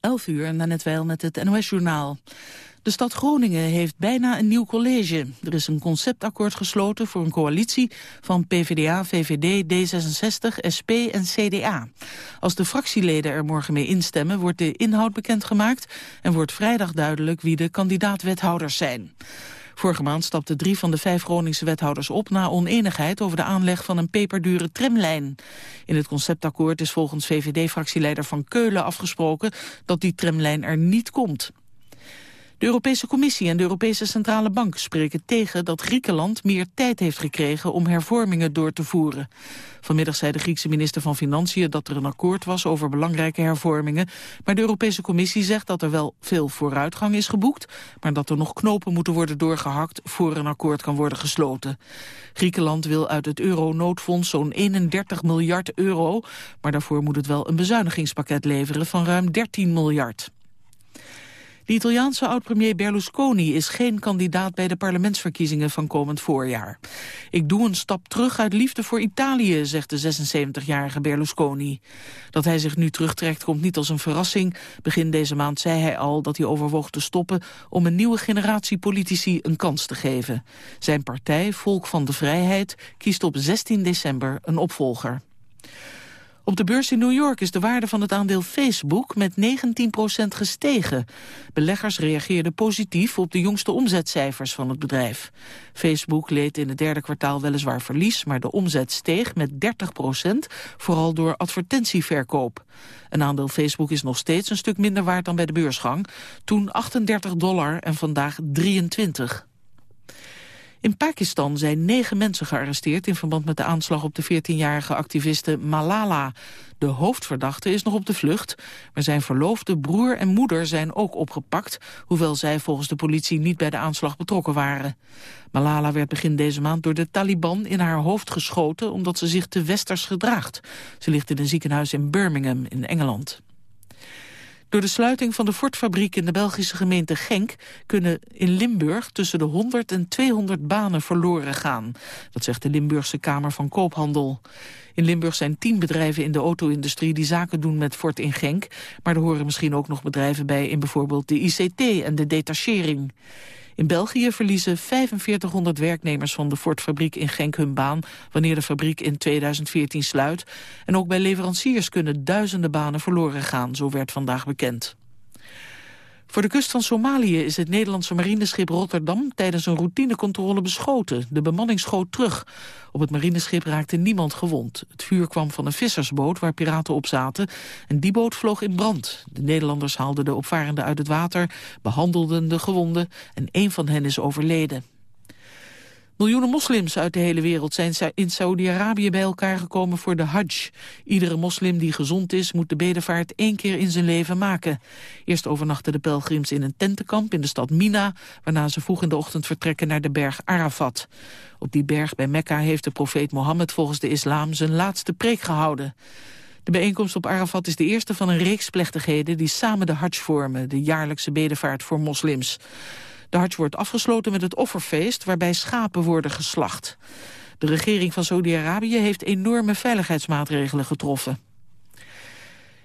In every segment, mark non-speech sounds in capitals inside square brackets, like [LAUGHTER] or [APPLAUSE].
11 uur en net wel met het NOS-journaal. De stad Groningen heeft bijna een nieuw college. Er is een conceptakkoord gesloten voor een coalitie van PvdA, VVD, D66, SP en CDA. Als de fractieleden er morgen mee instemmen, wordt de inhoud bekendgemaakt... en wordt vrijdag duidelijk wie de kandidaat-wethouders zijn. Vorige maand stapten drie van de vijf Groningse wethouders op... na oneenigheid over de aanleg van een peperdure tramlijn. In het conceptakkoord is volgens VVD-fractieleider Van Keulen afgesproken... dat die tramlijn er niet komt. De Europese Commissie en de Europese Centrale Bank spreken tegen dat Griekenland meer tijd heeft gekregen om hervormingen door te voeren. Vanmiddag zei de Griekse minister van Financiën dat er een akkoord was over belangrijke hervormingen, maar de Europese Commissie zegt dat er wel veel vooruitgang is geboekt, maar dat er nog knopen moeten worden doorgehakt voor een akkoord kan worden gesloten. Griekenland wil uit het euro-noodfonds zo'n 31 miljard euro, maar daarvoor moet het wel een bezuinigingspakket leveren van ruim 13 miljard. De Italiaanse oud-premier Berlusconi is geen kandidaat bij de parlementsverkiezingen van komend voorjaar. Ik doe een stap terug uit liefde voor Italië, zegt de 76-jarige Berlusconi. Dat hij zich nu terugtrekt komt niet als een verrassing. Begin deze maand zei hij al dat hij overwoog te stoppen om een nieuwe generatie politici een kans te geven. Zijn partij, Volk van de Vrijheid, kiest op 16 december een opvolger. Op de beurs in New York is de waarde van het aandeel Facebook met 19% gestegen. Beleggers reageerden positief op de jongste omzetcijfers van het bedrijf. Facebook leed in het derde kwartaal weliswaar verlies, maar de omzet steeg met 30% vooral door advertentieverkoop. Een aandeel Facebook is nog steeds een stuk minder waard dan bij de beursgang. Toen 38 dollar en vandaag 23. In Pakistan zijn negen mensen gearresteerd in verband met de aanslag op de 14-jarige activiste Malala. De hoofdverdachte is nog op de vlucht, maar zijn verloofde broer en moeder zijn ook opgepakt, hoewel zij volgens de politie niet bij de aanslag betrokken waren. Malala werd begin deze maand door de Taliban in haar hoofd geschoten omdat ze zich te westers gedraagt. Ze ligt in een ziekenhuis in Birmingham in Engeland. Door de sluiting van de Ford-fabriek in de Belgische gemeente Genk... kunnen in Limburg tussen de 100 en 200 banen verloren gaan. Dat zegt de Limburgse Kamer van Koophandel. In Limburg zijn tien bedrijven in de auto-industrie die zaken doen met Ford in Genk. Maar er horen misschien ook nog bedrijven bij in bijvoorbeeld de ICT en de detachering. In België verliezen 4500 werknemers van de Ford-fabriek in Genk hun baan... wanneer de fabriek in 2014 sluit. En ook bij leveranciers kunnen duizenden banen verloren gaan, zo werd vandaag bekend. Voor de kust van Somalië is het Nederlandse marineschip Rotterdam tijdens een routinecontrole beschoten. De bemanning schoot terug. Op het marineschip raakte niemand gewond. Het vuur kwam van een vissersboot waar piraten op zaten en die boot vloog in brand. De Nederlanders haalden de opvarenden uit het water, behandelden de gewonden en een van hen is overleden. Miljoenen moslims uit de hele wereld zijn in Saudi-Arabië bij elkaar gekomen voor de Hajj. Iedere moslim die gezond is moet de bedevaart één keer in zijn leven maken. Eerst overnachten de pelgrims in een tentenkamp in de stad Mina, waarna ze vroeg in de ochtend vertrekken naar de berg Arafat. Op die berg bij Mekka heeft de profeet Mohammed volgens de islam zijn laatste preek gehouden. De bijeenkomst op Arafat is de eerste van een reeks plechtigheden die samen de Hajj vormen, de jaarlijkse bedevaart voor moslims. De Hajj wordt afgesloten met het offerfeest waarbij schapen worden geslacht. De regering van Saudi-Arabië heeft enorme veiligheidsmaatregelen getroffen.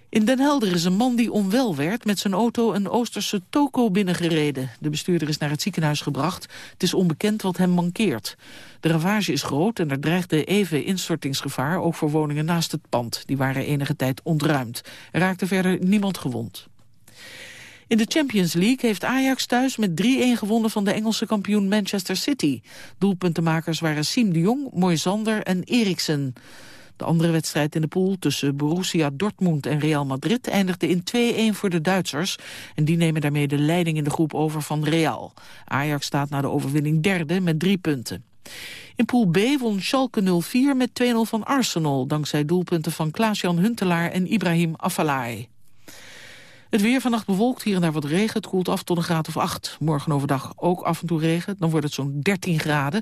In Den Helder is een man die onwel werd met zijn auto een Oosterse toko binnengereden. De bestuurder is naar het ziekenhuis gebracht. Het is onbekend wat hem mankeert. De ravage is groot en er dreigde even instortingsgevaar, ook voor woningen naast het pand. Die waren enige tijd ontruimd. Er raakte verder niemand gewond. In de Champions League heeft Ajax thuis met 3-1 gewonnen van de Engelse kampioen Manchester City. Doelpuntenmakers waren Siem de Jong, Moisander en Eriksen. De andere wedstrijd in de pool tussen Borussia Dortmund en Real Madrid eindigde in 2-1 voor de Duitsers. En die nemen daarmee de leiding in de groep over van Real. Ajax staat na de overwinning derde met drie punten. In pool B won Schalke 04 met 2-0 van Arsenal... dankzij doelpunten van Klaas-Jan Huntelaar en Ibrahim Afellay. Het weer vannacht bewolkt, hier en daar wat regen. Het koelt af tot een graad of 8. Morgen overdag ook af en toe regen. Dan wordt het zo'n 13 graden.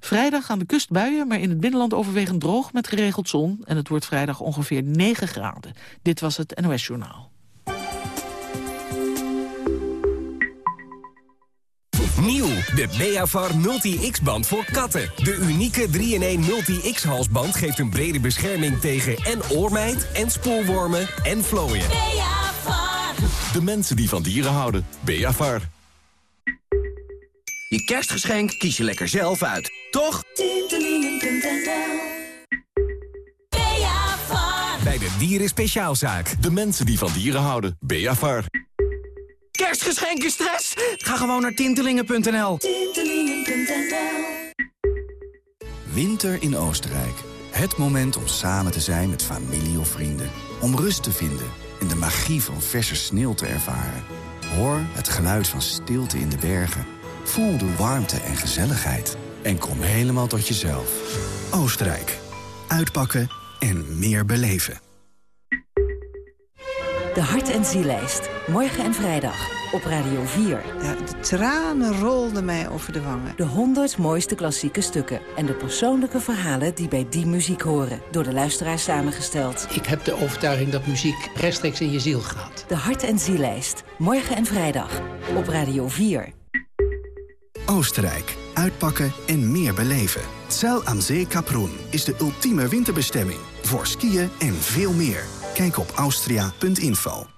Vrijdag aan de kust buien, maar in het binnenland overwegend droog met geregeld zon. En het wordt vrijdag ongeveer 9 graden. Dit was het NOS Journaal. Nieuw, de Beavar Multi-X-band voor katten. De unieke 3-in-1 Multi-X-halsband geeft een brede bescherming tegen en oormijt... en spoorwormen en vlooien. Beavar. De mensen die van dieren houden. Beavar. Je kerstgeschenk kies je lekker zelf uit, toch? Bij de Dieren Speciaalzaak. De mensen die van dieren houden. Beavar. Kerstgeschenken stress? Ga gewoon naar tintelingen.nl. Winter in Oostenrijk. Het moment om samen te zijn met familie of vrienden. Om rust te vinden en de magie van verse sneeuw te ervaren. Hoor het geluid van stilte in de bergen. Voel de warmte en gezelligheid. En kom helemaal tot jezelf. Oostenrijk. Uitpakken en meer beleven. De Hart- en Zielijst. Morgen en vrijdag op Radio 4. Ja, de tranen rolden mij over de wangen. De 100 mooiste klassieke stukken. En de persoonlijke verhalen die bij die muziek horen. Door de luisteraars samengesteld. Ik heb de overtuiging dat muziek rechtstreeks in je ziel gaat. De Hart- en Zielijst. Morgen en vrijdag op Radio 4. Oostenrijk. Uitpakken en meer beleven. Zell am See Kaprun is de ultieme winterbestemming. Voor skiën en veel meer. Kijk op austria.info.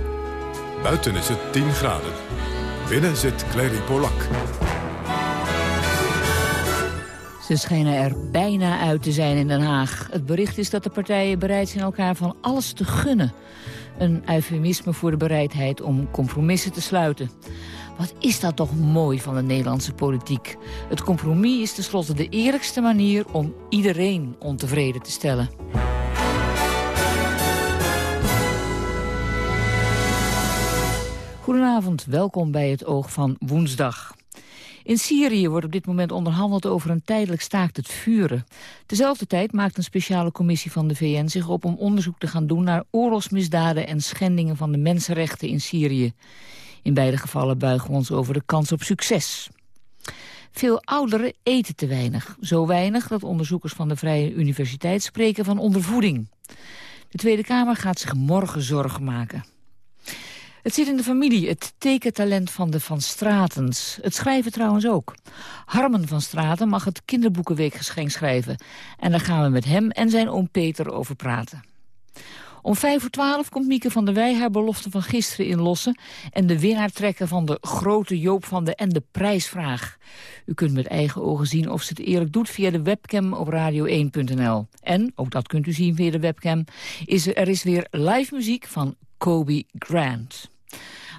Buiten is het 10 graden. Binnen zit Clary Polak. Ze schijnen er bijna uit te zijn in Den Haag. Het bericht is dat de partijen bereid zijn elkaar van alles te gunnen. Een eufemisme voor de bereidheid om compromissen te sluiten. Wat is dat toch mooi van de Nederlandse politiek. Het compromis is tenslotte de eerlijkste manier om iedereen ontevreden te stellen. Goedenavond, welkom bij het Oog van Woensdag. In Syrië wordt op dit moment onderhandeld over een tijdelijk staakt het vuren. Tezelfde tijd maakt een speciale commissie van de VN zich op om onderzoek te gaan doen naar oorlogsmisdaden en schendingen van de mensenrechten in Syrië. In beide gevallen buigen we ons over de kans op succes. Veel ouderen eten te weinig. Zo weinig dat onderzoekers van de Vrije Universiteit spreken van ondervoeding. De Tweede Kamer gaat zich morgen zorgen maken. Het zit in de familie, het tekentalent van de Van Stratens. Het schrijven trouwens ook. Harmen van Straten mag het kinderboekenweekgeschenk schrijven. En daar gaan we met hem en zijn oom Peter over praten. Om vijf voor twaalf komt Mieke van der Wij haar belofte van gisteren inlossen... en de winnaar trekken van de grote Joop van de en de prijsvraag. U kunt met eigen ogen zien of ze het eerlijk doet via de webcam op radio1.nl. En, ook dat kunt u zien via de webcam, is er, er is weer live muziek van Kobe Grant.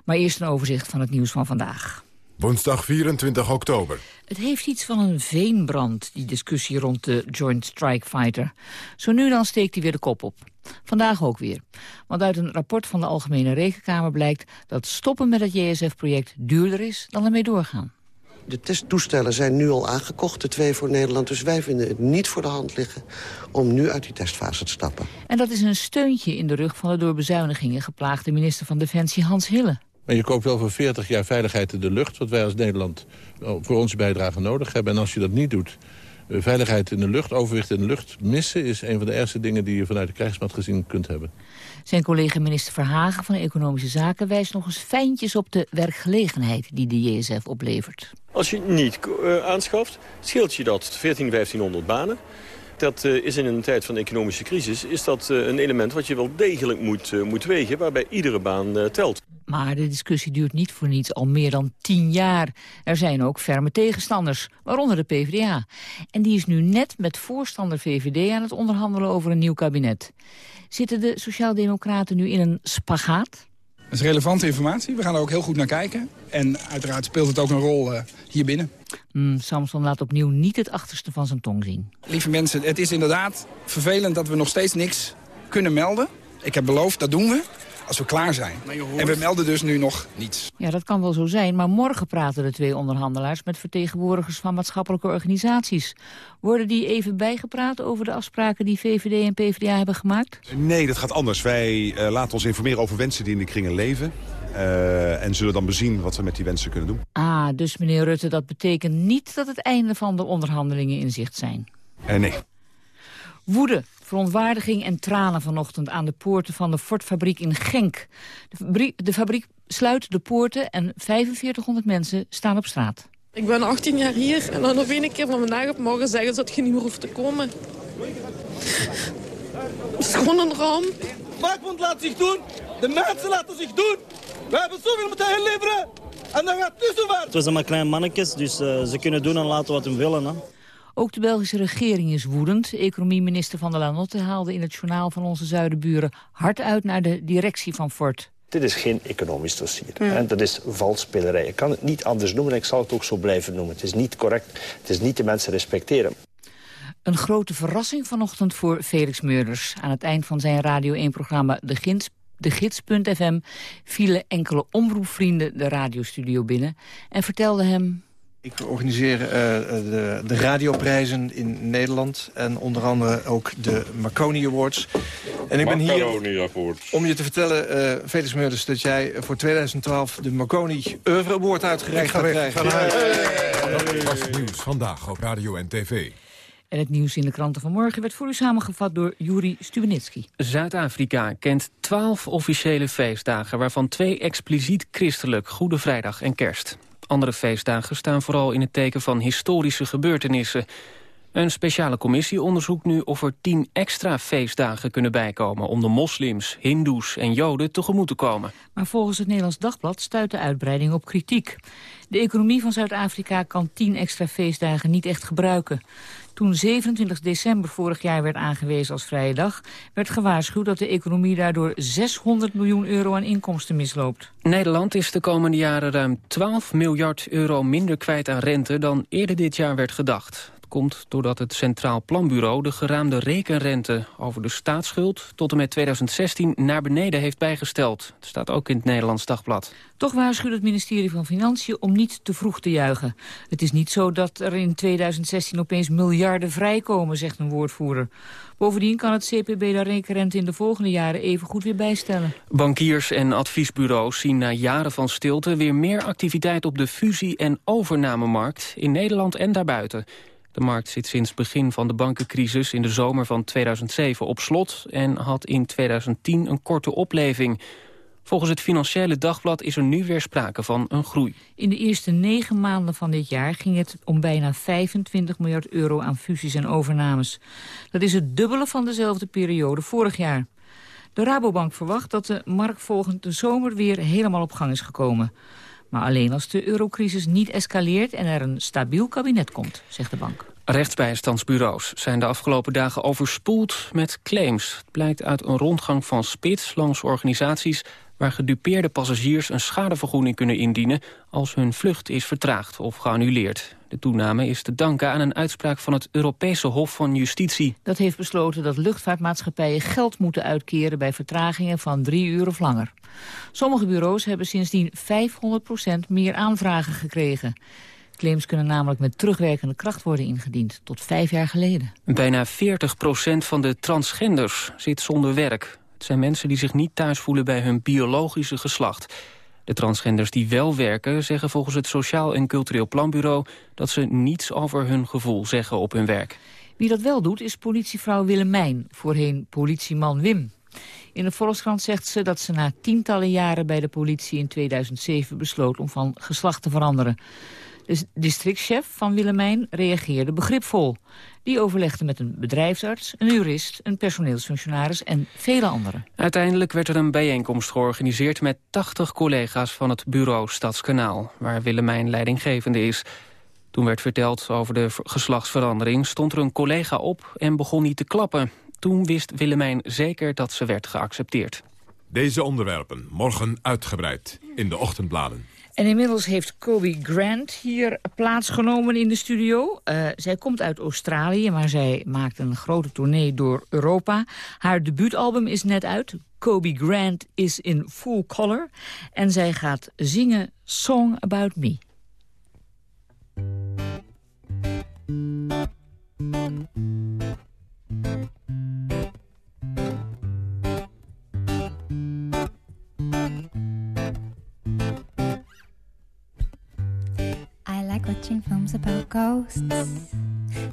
Maar eerst een overzicht van het nieuws van vandaag. Woensdag 24 oktober. Het heeft iets van een veenbrand, die discussie rond de Joint Strike Fighter. Zo nu dan steekt hij weer de kop op. Vandaag ook weer. Want uit een rapport van de Algemene Rekenkamer blijkt... dat stoppen met het JSF-project duurder is dan ermee doorgaan. De testtoestellen zijn nu al aangekocht, de twee voor Nederland. Dus wij vinden het niet voor de hand liggen om nu uit die testfase te stappen. En dat is een steuntje in de rug van de door bezuinigingen geplaagde minister van Defensie Hans Hille. Maar je koopt wel voor 40 jaar veiligheid in de lucht... wat wij als Nederland voor onze bijdrage nodig hebben. En als je dat niet doet, veiligheid in de lucht, overwicht in de lucht... missen is een van de ergste dingen die je vanuit de krijgsmacht gezien kunt hebben. Zijn collega minister Verhagen van Economische Zaken wijst nog eens fijntjes op de werkgelegenheid die de JSF oplevert. Als je het niet uh, aanschaft, scheelt je dat 14, 1500 banen. Dat uh, is in een tijd van economische crisis is dat uh, een element wat je wel degelijk moet, moet wegen... waarbij iedere baan telt. Maar de discussie duurt niet voor niets al meer dan tien jaar. Er zijn ook ferme tegenstanders, waaronder de PvdA. En die is nu net met voorstander VVD aan het onderhandelen over een nieuw kabinet. Zitten de Sociaaldemocraten nu in een spagaat? Dat is relevante informatie. We gaan er ook heel goed naar kijken. En uiteraard speelt het ook een rol uh, hier binnen. Mm, Samson laat opnieuw niet het achterste van zijn tong zien. Lieve mensen, het is inderdaad vervelend dat we nog steeds niks kunnen melden. Ik heb beloofd, dat doen we. Als we klaar zijn. En we melden dus nu nog niets. Ja, dat kan wel zo zijn, maar morgen praten de twee onderhandelaars... met vertegenwoordigers van maatschappelijke organisaties. Worden die even bijgepraat over de afspraken die VVD en PvdA hebben gemaakt? Nee, dat gaat anders. Wij uh, laten ons informeren over wensen die in de kringen leven. Uh, en zullen dan bezien wat we met die wensen kunnen doen. Ah, dus meneer Rutte, dat betekent niet dat het einde van de onderhandelingen in zicht zijn? Uh, nee. Woede, verontwaardiging en tranen vanochtend aan de poorten van de Ford-fabriek in Genk. De fabriek, de fabriek sluit de poorten en 4500 mensen staan op straat. Ik ben 18 jaar hier en dan nog één keer van vandaag op morgen zeggen ze dat je niet meer hoeft te komen. Het is gewoon een ramp. Vakbond laat zich doen, de mensen laten zich doen. We hebben zoveel moeten inleveren en dan gaat zover. Het zijn maar kleine mannetjes, dus uh, ze kunnen doen en laten wat ze willen. Hè. Ook de Belgische regering is woedend. Economieminister Van der Lanotte haalde in het journaal van onze zuidenburen hard uit naar de directie van Ford. Dit is geen economisch dossier. Dat is valsspelerij. Ik kan het niet anders noemen en ik zal het ook zo blijven noemen. Het is niet correct. Het is niet de mensen respecteren. Een grote verrassing vanochtend voor Felix Meurders. Aan het eind van zijn Radio 1-programma De Gids de gids.fm vielen enkele omroepvrienden de radiostudio binnen en vertelden hem... Ik organiseer uh, de, de radioprijzen in Nederland en onder andere ook de Marconi Awards. En ik ben hier om je te vertellen, uh, Felix Meurders, dat jij voor 2012 de Marconi Oeuvre Award uitgereikt gaat krijgen. Dat was nieuws vandaag op Radio en TV. En het nieuws in de kranten van morgen werd voor u samengevat door Juri Stubenitski. Zuid-Afrika kent twaalf officiële feestdagen... waarvan twee expliciet christelijk, Goede Vrijdag en Kerst. Andere feestdagen staan vooral in het teken van historische gebeurtenissen. Een speciale commissie onderzoekt nu of er tien extra feestdagen kunnen bijkomen... om de moslims, hindoes en joden tegemoet te komen. Maar volgens het Nederlands Dagblad stuit de uitbreiding op kritiek. De economie van Zuid-Afrika kan tien extra feestdagen niet echt gebruiken. Toen 27 december vorig jaar werd aangewezen als vrije dag... werd gewaarschuwd dat de economie daardoor 600 miljoen euro aan inkomsten misloopt. Nederland is de komende jaren ruim 12 miljard euro minder kwijt aan rente... dan eerder dit jaar werd gedacht komt doordat het Centraal Planbureau de geraamde rekenrente over de staatsschuld tot en met 2016 naar beneden heeft bijgesteld. Het staat ook in het Nederlands Dagblad. Toch waarschuwt het ministerie van Financiën om niet te vroeg te juichen. Het is niet zo dat er in 2016 opeens miljarden vrijkomen, zegt een woordvoerder. Bovendien kan het CPB de rekenrente in de volgende jaren even goed weer bijstellen. Bankiers en adviesbureaus zien na jaren van stilte weer meer activiteit op de fusie- en overnamemarkt in Nederland en daarbuiten. De markt zit sinds begin van de bankencrisis in de zomer van 2007 op slot... en had in 2010 een korte opleving. Volgens het Financiële Dagblad is er nu weer sprake van een groei. In de eerste negen maanden van dit jaar ging het om bijna 25 miljard euro aan fusies en overnames. Dat is het dubbele van dezelfde periode vorig jaar. De Rabobank verwacht dat de markt volgende zomer weer helemaal op gang is gekomen. Maar alleen als de eurocrisis niet escaleert en er een stabiel kabinet komt, zegt de bank. Rechtsbijstandsbureaus zijn de afgelopen dagen overspoeld met claims. Het blijkt uit een rondgang van Spits langs organisaties waar gedupeerde passagiers een schadevergoeding kunnen indienen als hun vlucht is vertraagd of geannuleerd. De toename is te danken aan een uitspraak van het Europese Hof van Justitie. Dat heeft besloten dat luchtvaartmaatschappijen geld moeten uitkeren bij vertragingen van drie uur of langer. Sommige bureaus hebben sindsdien 500% meer aanvragen gekregen. Claims kunnen namelijk met terugwerkende kracht worden ingediend, tot vijf jaar geleden. Bijna 40% van de transgenders zit zonder werk. Het zijn mensen die zich niet thuis voelen bij hun biologische geslacht. De transgenders die wel werken zeggen volgens het Sociaal en Cultureel Planbureau... dat ze niets over hun gevoel zeggen op hun werk. Wie dat wel doet is politievrouw Willemijn, voorheen politieman Wim. In de Volkskrant zegt ze dat ze na tientallen jaren bij de politie in 2007 besloot om van geslacht te veranderen. De districtchef van Willemijn reageerde begripvol. Die overlegde met een bedrijfsarts, een jurist, een personeelsfunctionaris en vele anderen. Uiteindelijk werd er een bijeenkomst georganiseerd met 80 collega's van het bureau Stadskanaal, waar Willemijn leidinggevende is. Toen werd verteld over de geslachtsverandering, stond er een collega op en begon niet te klappen. Toen wist Willemijn zeker dat ze werd geaccepteerd. Deze onderwerpen morgen uitgebreid in de ochtendbladen. En inmiddels heeft Kobe Grant hier plaatsgenomen in de studio. Uh, zij komt uit Australië, maar zij maakt een grote tournee door Europa. Haar debuutalbum is net uit. Kobe Grant is in full color. En zij gaat zingen Song About Me. Watching films about ghosts.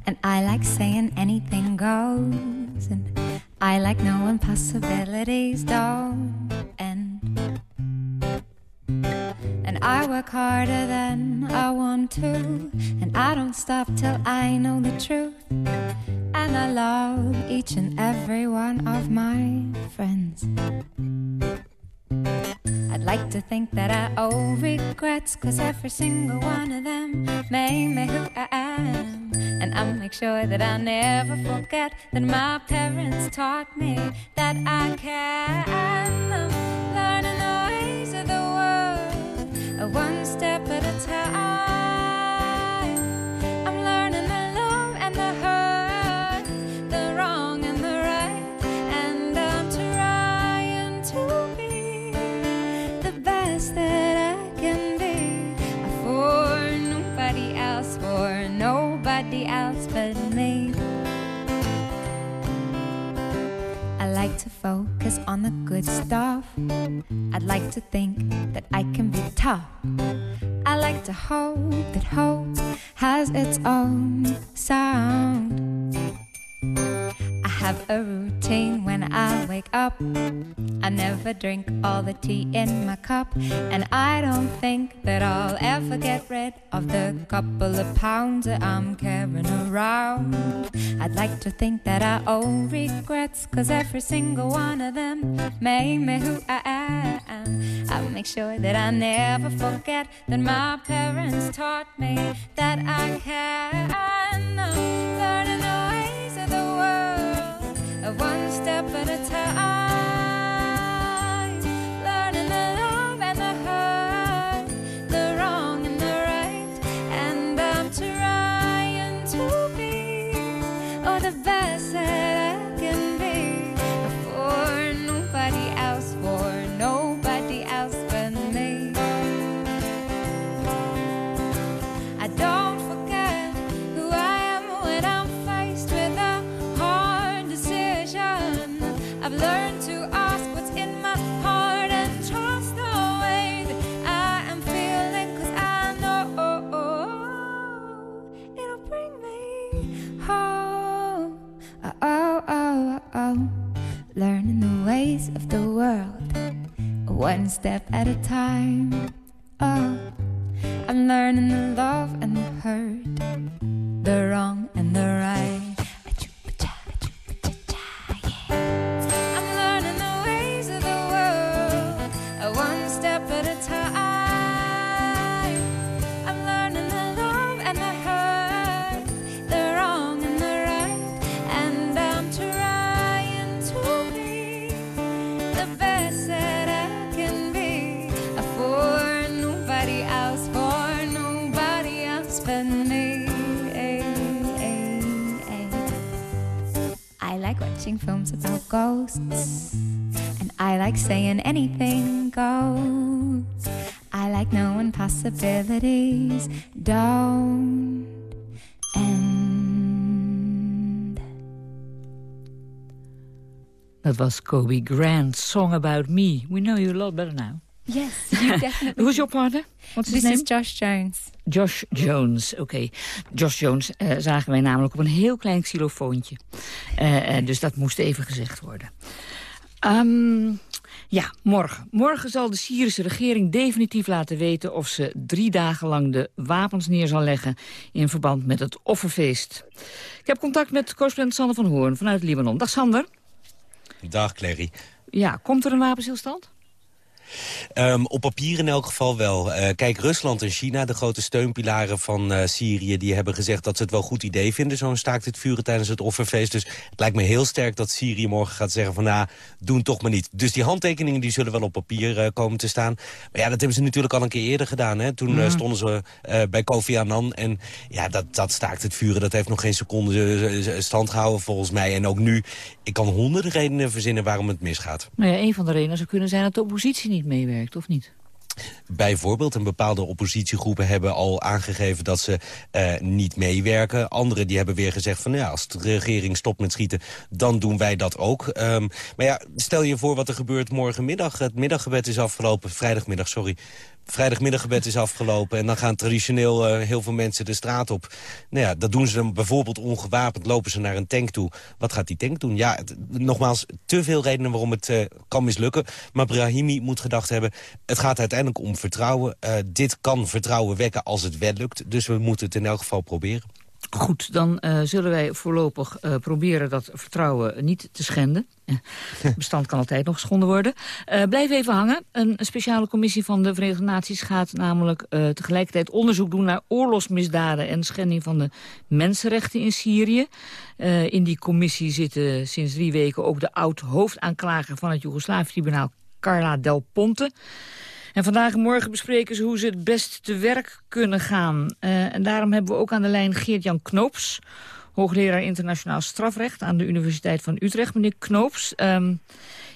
And I like saying anything goes. And I like knowing possibilities don't end. And I work harder than I want to. And I don't stop till I know the truth. And I love each and every one of my friends. Think that I owe regrets, cause every single one of them made me who I am. And I'll make sure that I never forget that my parents taught me that I can. I'm learning the ways of the world, uh, one step at a time. On the good stuff. I'd like to think that I can be tough. I like to hope that hope has its own sound have a routine when I wake up. I never drink all the tea in my cup, and I don't think that I'll ever get rid of the couple of pounds that I'm carrying around. I'd like to think that I owe regrets, cause every single one of them made me who I am. I will make sure that I never forget that my parents taught me that I can. Learning one step at a time, ways of the world, one step at a time. Oh, I'm learning the love and the hurt, the wrong and the right. Watching films about ghosts. And I like saying anything goes. I like knowing possibilities don't end. Dat was Kobe Grant, Song About Me. We know you a lot better now. Yes, you [LAUGHS] definitely. Who's your partner? What's his This name? is Josh Jones. Josh Jones, oké. Josh Jones eh, zagen wij namelijk op een heel klein xylofoontje. Eh, eh, dus dat moest even gezegd worden. Ehm, ja, morgen. Morgen zal de Syrische regering definitief laten weten... of ze drie dagen lang de wapens neer zal leggen... in verband met het offerfeest. Ik heb contact met correspondent Sander van Hoorn vanuit Libanon. Dag Sander. Dag Clary. Ja, komt er een wapenstilstand? Um, op papier in elk geval wel. Uh, kijk, Rusland en China, de grote steunpilaren van uh, Syrië... die hebben gezegd dat ze het wel een goed idee vinden... zo'n staakt het vuren tijdens het offerfeest. Dus het lijkt me heel sterk dat Syrië morgen gaat zeggen van... nou, doen toch maar niet. Dus die handtekeningen die zullen wel op papier uh, komen te staan. Maar ja, dat hebben ze natuurlijk al een keer eerder gedaan. Hè? Toen mm. stonden ze bij Kofi Annan. En ja, dat, dat staakt het vuren, dat heeft nog geen seconde stand gehouden volgens mij. En ook nu, ik kan honderden redenen verzinnen waarom het misgaat. Nou ja, een van de redenen zou kunnen zijn dat de oppositie niet meewerkt, of niet? Bijvoorbeeld, en bepaalde oppositiegroepen hebben al aangegeven dat ze uh, niet meewerken. Anderen die hebben weer gezegd van ja, als de regering stopt met schieten, dan doen wij dat ook. Um, maar ja, stel je voor wat er gebeurt morgenmiddag. Het middaggebed is afgelopen, vrijdagmiddag, sorry vrijdagmiddaggebed is afgelopen... en dan gaan traditioneel uh, heel veel mensen de straat op. Nou ja, dat doen ze dan bijvoorbeeld ongewapend, lopen ze naar een tank toe. Wat gaat die tank doen? Ja, nogmaals, te veel redenen waarom het uh, kan mislukken. Maar Brahimi moet gedacht hebben, het gaat uiteindelijk om vertrouwen. Uh, dit kan vertrouwen wekken als het wel lukt. Dus we moeten het in elk geval proberen. Goed, dan uh, zullen wij voorlopig uh, proberen dat vertrouwen niet te schenden. Het bestand kan altijd nog geschonden worden. Uh, blijf even hangen. Een speciale commissie van de Verenigde Naties gaat namelijk tegelijkertijd onderzoek doen naar oorlogsmisdaden en schending van de mensenrechten in Syrië. in die commissie zitten sinds drie weken ook de oud-hoofdaanklager van het Joegoslavië-tribunaal Carla Del Ponte. En vandaag en morgen bespreken ze hoe ze het best te werk kunnen gaan. Uh, en daarom hebben we ook aan de lijn Geert-Jan Knoops... hoogleraar internationaal strafrecht aan de Universiteit van Utrecht. Meneer Knoops, um,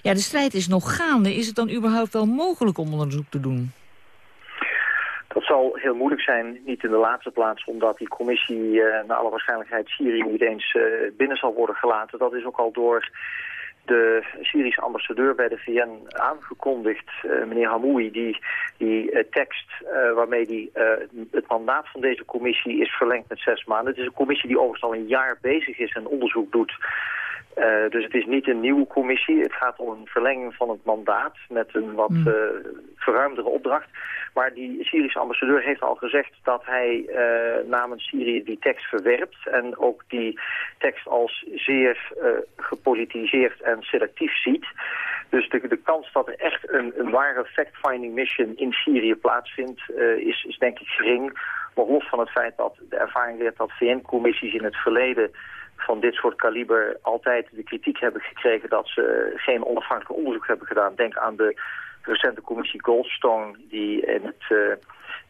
ja, de strijd is nog gaande. Is het dan überhaupt wel mogelijk om onderzoek te doen? Dat zal heel moeilijk zijn, niet in de laatste plaats, omdat die commissie uh, naar alle waarschijnlijkheid Syrië niet eens uh, binnen zal worden gelaten. Dat is ook al door de Syrische ambassadeur bij de VN aangekondigd, uh, meneer Hamoui, die, die uh, tekst uh, waarmee die, het mandaat van deze commissie is verlengd met zes maanden. Het is een commissie die overigens al een jaar bezig is en onderzoek doet uh, dus het is niet een nieuwe commissie. Het gaat om een verlenging van het mandaat met een wat uh, verruimdere opdracht. Maar die Syrische ambassadeur heeft al gezegd dat hij uh, namens Syrië die tekst verwerpt. En ook die tekst als zeer gepolitiseerd en selectief ziet. Dus de, de kans dat er echt een, een ware fact-finding mission in Syrië plaatsvindt is, is denk ik gering. Maar los van het feit dat de ervaring leert dat VN-commissies in het verleden van dit soort kaliber altijd de kritiek hebben gekregen dat ze geen onafhankelijk onderzoek hebben gedaan. Denk aan de recente commissie Goldstone die in het uh,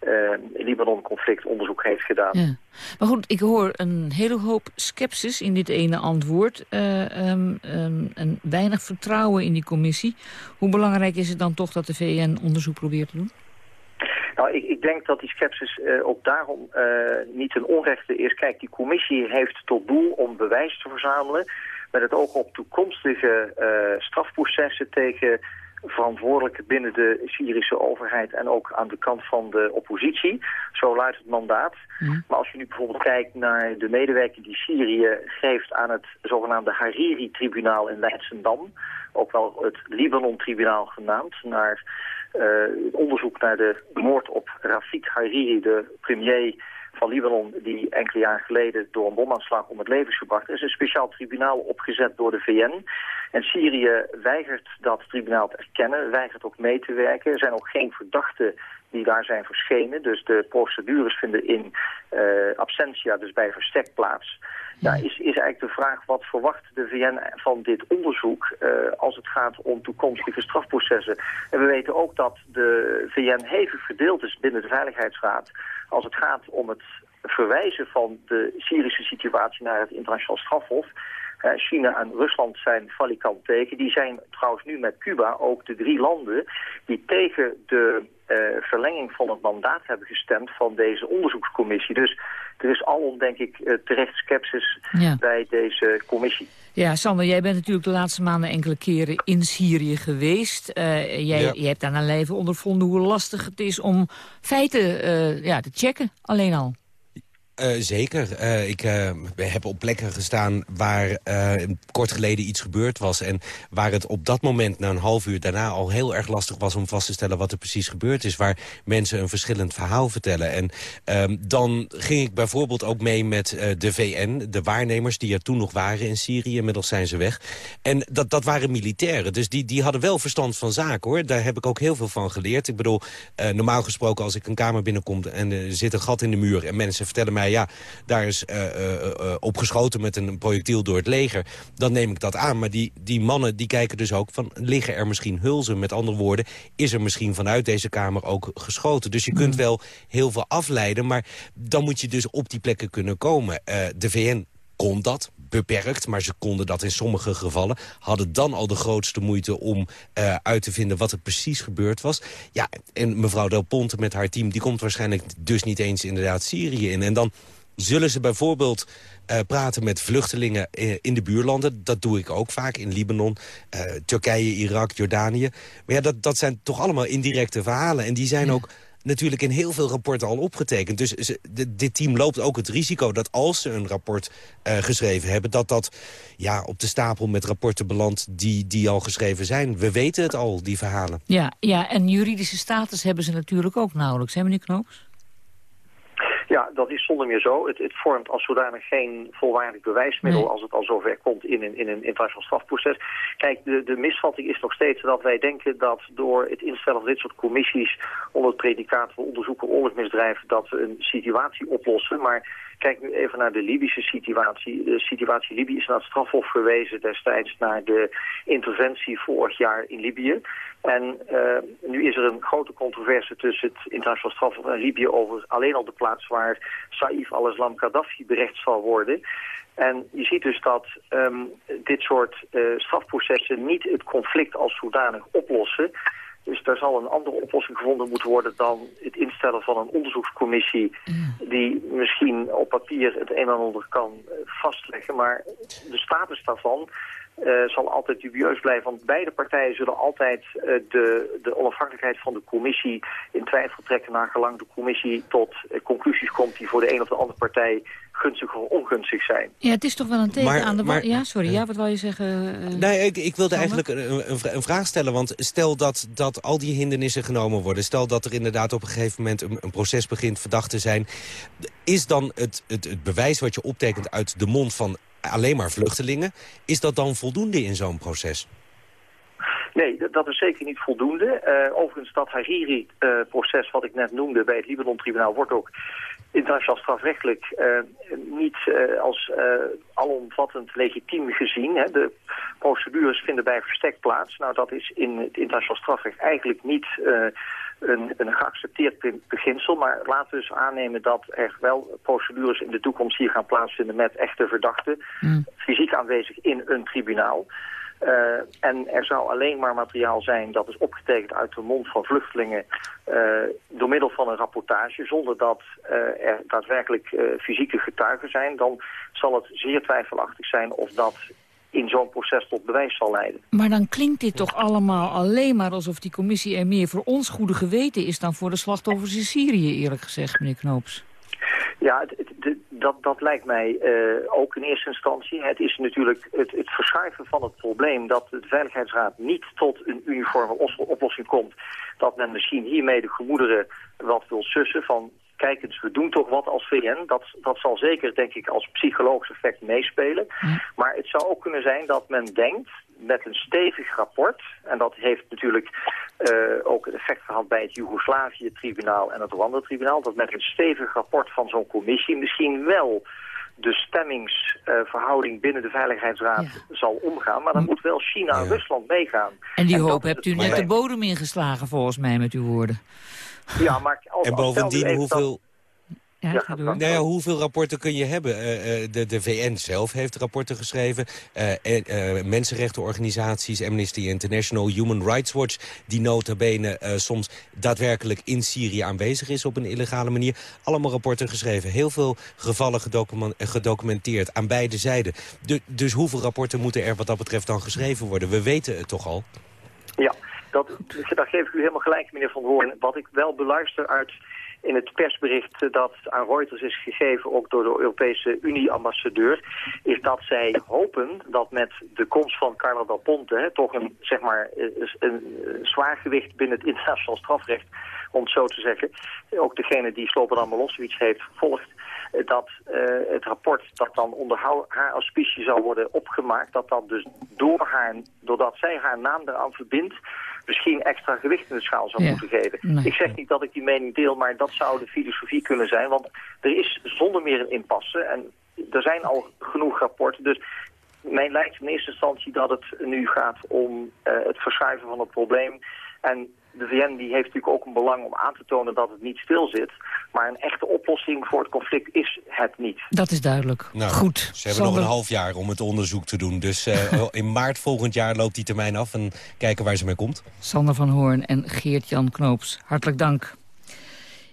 uh, Libanon-conflict onderzoek heeft gedaan. Maar goed, ik hoor een hele hoop sceptisch in dit ene antwoord uh, um, um, en weinig vertrouwen in die commissie. Hoe belangrijk is het dan toch dat de VN onderzoek probeert te doen? Nou, ik, ik denk dat die scepsis uh, ook daarom uh, niet een onrechte is. Kijk, die commissie heeft tot doel om bewijs te verzamelen... met het oog op toekomstige uh, strafprocessen tegen verantwoordelijken binnen de Syrische overheid en ook aan de kant van de oppositie. Zo luidt het mandaat. Mm. Maar als je nu bijvoorbeeld kijkt naar de medewerking die Syrië geeft aan het zogenaamde Hariri-tribunaal in Leidsendam, ook wel het Libanon-tribunaal genaamd, naar uh, onderzoek naar de moord op Rafik Hariri, de premier van Libanon, die enkele jaar geleden door een bomaanslag om het leven is gebracht. Er is een speciaal tribunaal opgezet door de VN. En Syrië weigert dat tribunaal te erkennen, weigert ook mee te werken. Er zijn ook geen verdachten die daar zijn verschenen. Dus de procedures vinden in uh, absentia, dus bij verstek plaats. Ja, is, is eigenlijk de vraag wat verwacht de VN van dit onderzoek uh, als het gaat om toekomstige strafprocessen. En we weten ook dat de VN hevig verdeeld is binnen de Veiligheidsraad als het gaat om het verwijzen van de Syrische situatie naar het internationaal strafhof. China en Rusland zijn valikant tegen. Die zijn trouwens nu met Cuba ook de drie landen die tegen de uh, verlenging van het mandaat hebben gestemd van deze onderzoekscommissie. Dus er is alom, denk ik, uh, terecht sceptisch ja. bij deze commissie. Ja, Sander, jij bent natuurlijk de laatste maanden enkele keren in Syrië geweest. Uh, jij, ja. jij hebt aan een leven ondervonden hoe lastig het is om feiten ja, te checken, alleen al. Uh, zeker. Uh, ik uh, heb op plekken gestaan waar kort geleden iets gebeurd was... en waar het op dat moment, na een half uur daarna... al heel erg lastig was om vast te stellen wat er precies gebeurd is... waar mensen een verschillend verhaal vertellen. En ehm, dan ging ik bijvoorbeeld ook mee met de VN, de waarnemers... die er toen nog waren in Syrië, inmiddels zijn ze weg. En dat, dat waren militairen, dus die, die hadden wel verstand van zaken, hoor. Daar heb ik ook heel veel van geleerd. Ik bedoel, normaal gesproken als ik een kamer binnenkom... en er zit een gat in de muur en mensen vertellen mij ja, daar is uh, uh, opgeschoten met een projectiel door het leger. Dan neem ik dat aan. Maar die, die mannen die kijken dus ook van, liggen er misschien hulzen? Met andere woorden, is er misschien vanuit deze kamer ook geschoten? Dus je kunt mm. wel heel veel afleiden, maar dan moet je dus op die plekken kunnen komen. de VN kon dat, beperkt, maar ze konden dat in sommige gevallen. Hadden dan al de grootste moeite om uh, uit te vinden wat er precies gebeurd was. Ja, en mevrouw Del Ponte met haar team, die komt waarschijnlijk dus niet eens inderdaad Syrië in. En dan zullen ze bijvoorbeeld uh, praten met vluchtelingen uh, in de buurlanden. Dat doe ik ook vaak in Libanon, uh, Turkije, Irak, Jordanië. Maar ja, dat, dat zijn toch allemaal indirecte verhalen. En die zijn ook natuurlijk in heel veel rapporten al opgetekend. Dus ze, dit team loopt ook het risico dat als ze een rapport uh, geschreven hebben... dat dat ja, op de stapel met rapporten belandt die, die al geschreven zijn. We weten het al, die verhalen. Ja, ja, en juridische status hebben ze natuurlijk ook nauwelijks, hè meneer Knoops? Ja, dat is zonder meer zo. Het, het, vormt als zodanig geen volwaardig bewijsmiddel als het al zover komt in een, in een internationaal strafproces. Kijk, de, de misvatting is nog steeds dat wij denken dat door het instellen van dit soort commissies onder het predicaat van onderzoeken oorlogsmisdrijven dat we een situatie oplossen. Maar kijk nu even naar de Libische situatie. De situatie Libië is naar het strafhof verwezen destijds naar de interventie vorig jaar in Libië. En uh, nu is er een grote controverse tussen het internationaal strafhof en Libië over alleen al de plaats waar Saif al-Islam Gaddafi berecht zal worden. En je ziet dus dat um, dit soort uh, strafprocessen niet het conflict als zodanig oplossen. Dus daar zal een andere oplossing gevonden moeten worden dan het instellen van een onderzoekscommissie die misschien op papier het een en ander kan vastleggen. Maar de status daarvan uh, zal altijd dubieus blijven. Want beide partijen zullen altijd uh, de, de onafhankelijkheid van de commissie in twijfel trekken... naar gelang de commissie tot uh, conclusies komt die voor de een of de andere partij gunstig of ongunstig zijn. Ja, het is toch wel een teken aan de... Maar, ja, sorry, ja, wat wil je zeggen? nee, ik, ik wilde eigenlijk een, een, vraag stellen. Want stel dat, dat al die hindernissen genomen worden... stel dat er inderdaad op een gegeven moment een, een proces begint verdacht te zijn... is dan het, het, het bewijs wat je optekent uit de mond van alleen maar vluchtelingen. Is dat dan voldoende in zo'n proces? Nee, dat is zeker niet voldoende. Uh, overigens, dat Hariri-proces wat ik net noemde bij het Libanon-tribunaal... wordt ook internationaal strafrechtelijk uh, niet uh, als alomvattend legitiem gezien. Hè. De procedures vinden bij verstek plaats. Nou, dat is in het internationaal strafrecht eigenlijk niet een, een geaccepteerd beginsel. Maar laten we dus aannemen dat er wel procedures in de toekomst hier gaan plaatsvinden met echte verdachten. Mm. Fysiek aanwezig in een tribunaal. Uh, en er zou alleen maar materiaal zijn dat is opgetekend uit de mond van vluchtelingen uh, door middel van een rapportage, zonder dat uh, er daadwerkelijk fysieke getuigen zijn. Dan zal het zeer twijfelachtig zijn of dat in zo'n proces tot bewijs zal leiden. Maar dan klinkt dit toch allemaal alleen maar alsof die commissie er meer voor ons goede geweten is dan voor de slachtoffers in Syrië, eerlijk gezegd, meneer Knoops. Ja, het, het, dat, dat lijkt mij uh, ook in eerste instantie. Het is natuurlijk het, het verschuiven van het probleem dat de Veiligheidsraad niet tot een uniforme oplossing komt. Dat men misschien hiermee de gemoederen wat wil sussen van kijk eens, we doen toch wat als VN. Dat, dat zal zeker, denk ik, als psychologisch effect meespelen. Maar het zou ook kunnen zijn dat men denkt met een stevig rapport... en dat heeft natuurlijk uh, ook het effect gehad bij het Joegoslavië-tribunaal en het Rwanda-tribunaal... dat met een stevig rapport van zo'n commissie misschien wel de stemmingsverhouding uh, binnen de Veiligheidsraad zal omgaan. Maar dan moet wel China en Rusland meegaan. En die hoop hebt u net de bodem ingeslagen, volgens mij, met uw woorden. Ja, maar [LAUGHS] als, en bovendien, hoeveel... Ja, nou ja, hoeveel rapporten kun je hebben? Uh, de, de VN zelf heeft rapporten geschreven. Uh, mensenrechtenorganisaties, Amnesty International, Human Rights Watch... die nota bene soms daadwerkelijk in Syrië aanwezig is op een illegale manier. Allemaal rapporten geschreven. Heel veel gevallen gedocumenteerd aan beide zijden. dus hoeveel rapporten moeten er wat dat betreft dan geschreven worden? We weten het toch al? Ja, dat, daar geef ik u helemaal gelijk, meneer Van Hoorn. Wat ik wel beluister uit in het persbericht dat aan Reuters is gegeven, ook door de Europese Unie-ambassadeur, is dat zij hopen dat met de komst van Carla Del Ponte, hè, toch een, zeg maar, een, een zwaargewicht binnen het internationaal strafrecht, om het zo te zeggen, ook degene die Slobodan Milosevic heeft gevolgd, dat uh, het rapport dat dan onder haar auspicie zou worden opgemaakt, dat dat dus door haar, doordat zij haar naam eraan verbindt, misschien extra gewicht in de schaal zou moeten geven. Ik zeg niet dat ik die mening deel, maar dat zou de filosofie kunnen zijn. Want er is zonder meer een impasse en er zijn al genoeg rapporten. Dus mij lijkt in eerste instantie dat het nu gaat om uh, het verschuiven van het probleem. En de VN die heeft natuurlijk ook een belang om aan te tonen dat het niet stil zit. Maar een echte oplossing voor het conflict is het niet. Dat is duidelijk. Nou, Goed. Ze hebben nog een half jaar om het onderzoek te doen. Dus [LAUGHS] uh, in maart volgend jaar loopt die termijn af en kijken waar ze mee komt. Sander van Hoorn en Geert-Jan Knoops, hartelijk dank.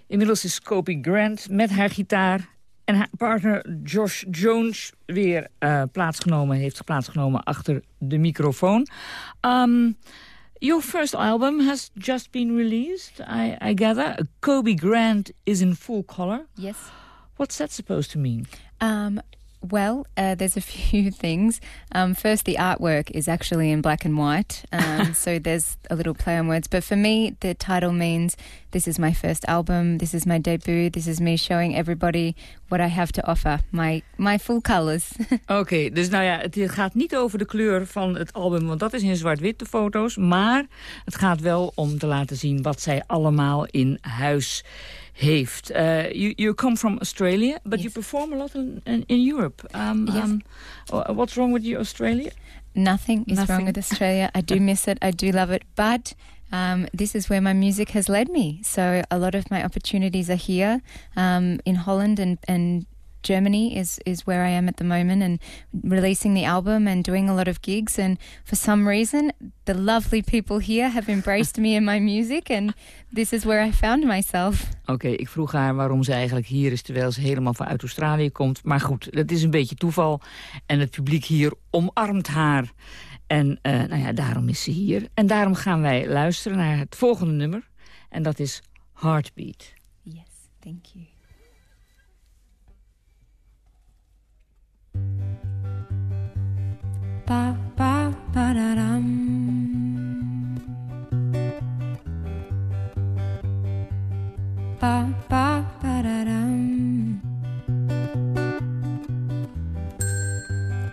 Inmiddels is Scopie Grant met haar gitaar en haar partner Josh Jones weer uh, plaatsgenomen, heeft plaatsgenomen achter de microfoon. Um, Your first album has just been released, I, I gather. Kobe Grant is in full color. Yes. What's that supposed to mean? Um, well, uh, there's a [LAUGHS] few things. Um, first, the artwork is actually in black and white, um, [LAUGHS] so there's a little play on words. But for me, the title means this is my first album, this is my debut, this is me showing everybody what I have to offer, my, my full colors. [LAUGHS] Oké, okay, dus nou ja, het gaat niet over de kleur van het album, want dat is in zwart-wit de foto's. Maar het gaat wel om te laten zien wat zij allemaal in huis heeft. Uh, you, you come from Australia, but yes. you perform a lot in, in, in Europe. Um, yes. Um, what's wrong with you, Australia? Nothing is Nothing. wrong with Australia. I do miss it. I do love it. But um, this is where my music has led me. So a lot of my opportunities are here um, in Holland and, and Germany is is where I am at the moment and releasing the album and doing a lot of gigs and for some reason the lovely people here have embraced me and my music and this is where I found myself. Oké, okay, ik vroeg haar waarom ze eigenlijk hier is terwijl ze helemaal vanuit Australië komt. Maar goed, dat is een beetje toeval en het publiek hier omarmt haar. En uh, nou ja, daarom is ze hier. En daarom gaan wij luisteren naar het volgende nummer en dat is Heartbeat. Yes, thank you. Ba ba ba da dum. Ba ba ba da dum.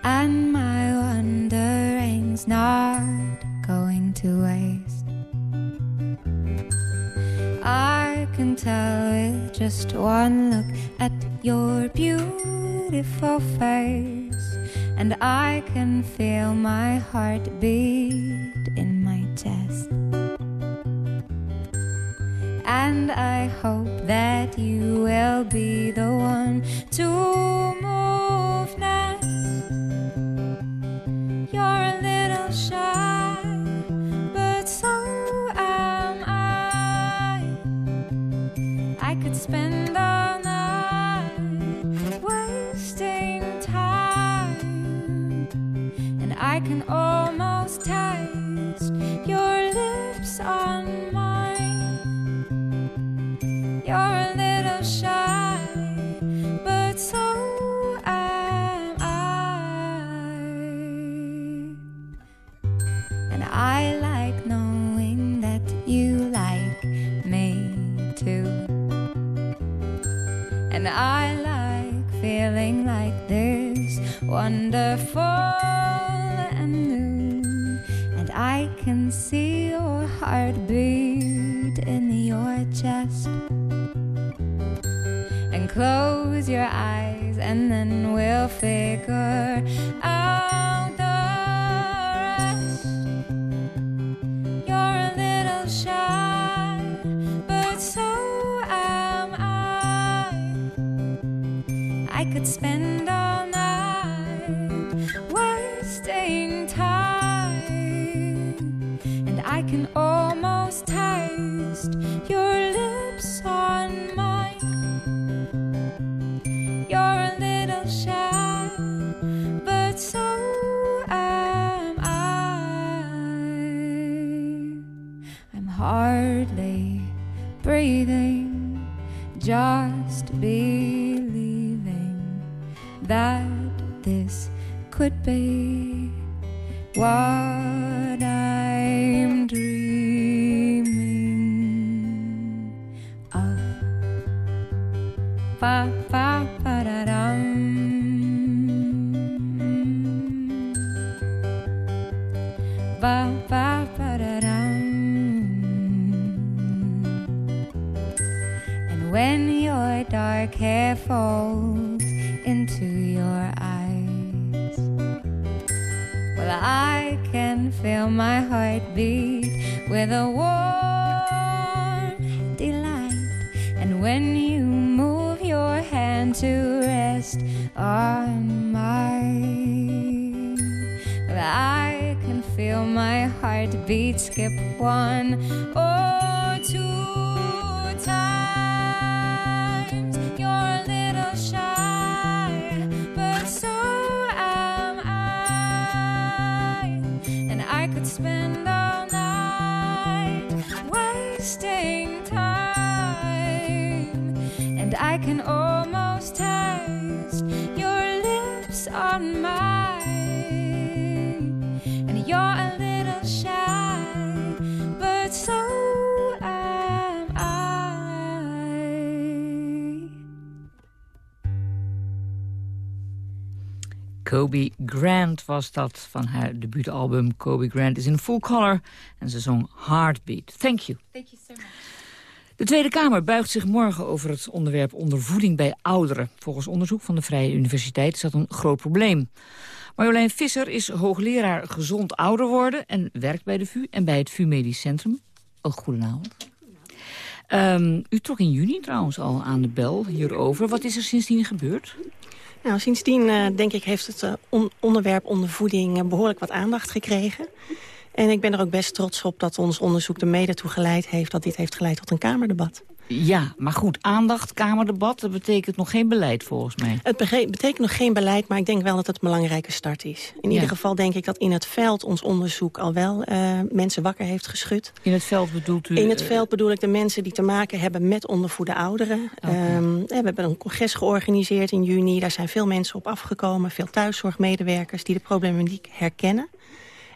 And my wondering's not going to waste. I can tell with just one look at your beautiful face and I can feel my heart beat in my chest. And I hope that you will be the one to wonderful. and new, and I can see your heartbeat in your chest. And close your eyes, and then we'll figure out was dat van haar debuutalbum Kobe Grant is in full color. En ze zong Heartbeat. Thank you. Thank you so much. De Tweede Kamer buigt zich morgen over het onderwerp ondervoeding bij ouderen. Volgens onderzoek van de Vrije Universiteit is dat een groot probleem. Marjolein Visser is hoogleraar gezond ouder worden... en werkt bij de VU en bij het VU Medisch Centrum. Oh, goedenavond. Ehm, u trok in juni trouwens al aan de bel hierover. Wat is er sindsdien gebeurd? Nou, sindsdien eh, denk ik heeft het eh, on- onderwerp ondervoeding eh, behoorlijk wat aandacht gekregen. En ik ben er ook best trots op dat ons onderzoek er mede toe geleid heeft... dat dit heeft geleid tot een Kamerdebat. Ja, maar goed, aandacht, kamerdebat, dat betekent nog geen beleid volgens mij. Het betekent nog geen beleid, maar ik denk wel dat het een belangrijke start is. In Ja. ieder geval denk ik dat in het veld ons onderzoek al wel eh, mensen wakker heeft geschud. In het veld bedoelt u... In het eh, veld bedoel ik de mensen die te maken hebben met ondervoede ouderen. Ehm, we hebben een congres georganiseerd in juni. Daar zijn veel mensen op afgekomen. Veel thuiszorgmedewerkers die de problematiek herkennen.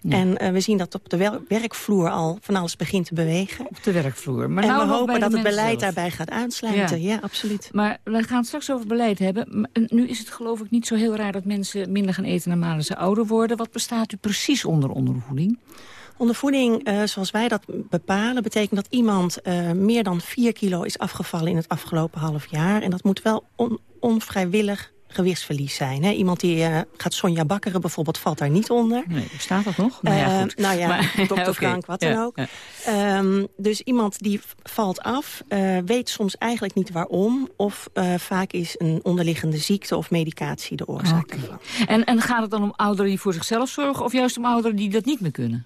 En eh, we zien dat op de werkvloer al van alles begint te bewegen. Op de werkvloer. Maar en nou we nog hopen dat het beleid zelf. daarbij gaat aansluiten. Ja, absoluut. Maar we gaan het straks over beleid hebben. Eh, Nu is het geloof ik niet zo heel raar dat mensen minder gaan eten naarmate ze ouder worden. Wat bestaat u precies onder ondervoeding? Ondervoeding, eh, zoals wij dat bepalen, betekent dat iemand meer dan 4 kilo is afgevallen in het afgelopen half jaar. En dat moet wel on- onvrijwillig gewichtsverlies zijn. Hè? Iemand die eh, gaat Sonja bakkeren bijvoorbeeld valt daar niet onder. Nee, bestaat dat nog? Nou ja, Eh, goed. nou ja, [LAUGHS] Maar- dokter [LAUGHS] Frank, wat ja, dan ook. ja. Ehm, dus iemand die valt af, eh, weet soms eigenlijk niet waarom. Of eh, vaak is een onderliggende ziekte of medicatie de oorzaak daarvan. En, en gaat het dan om ouderen die voor zichzelf zorgen... of juist om ouderen die dat niet meer kunnen?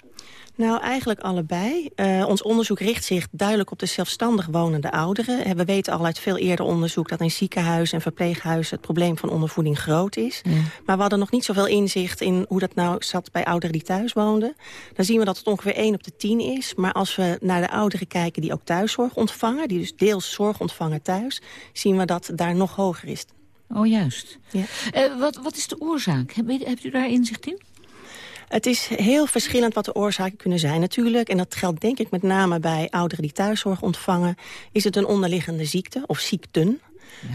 Nou, eigenlijk allebei. Eh, ons onderzoek richt zich duidelijk op de zelfstandig wonende ouderen. Eh, We weten al uit veel eerder onderzoek dat in ziekenhuizen en verpleeghuizen het probleem van ondervoeding groot is. Maar we hadden nog niet zoveel inzicht in hoe dat nou zat bij ouderen die thuis woonden. Dan zien we dat het ongeveer 1 op de 10 is. Maar als we naar de ouderen kijken die ook thuiszorg ontvangen, die dus deels zorg ontvangen thuis, zien we dat daar nog hoger is. Oh, juist. Ja. Eh, wat, wat is de oorzaak? Heb- Hebt u daar inzicht in? Het is heel verschillend wat de oorzaken kunnen zijn natuurlijk. En dat geldt denk ik met name bij ouderen die thuiszorg ontvangen. Is het een onderliggende ziekte of ziekten?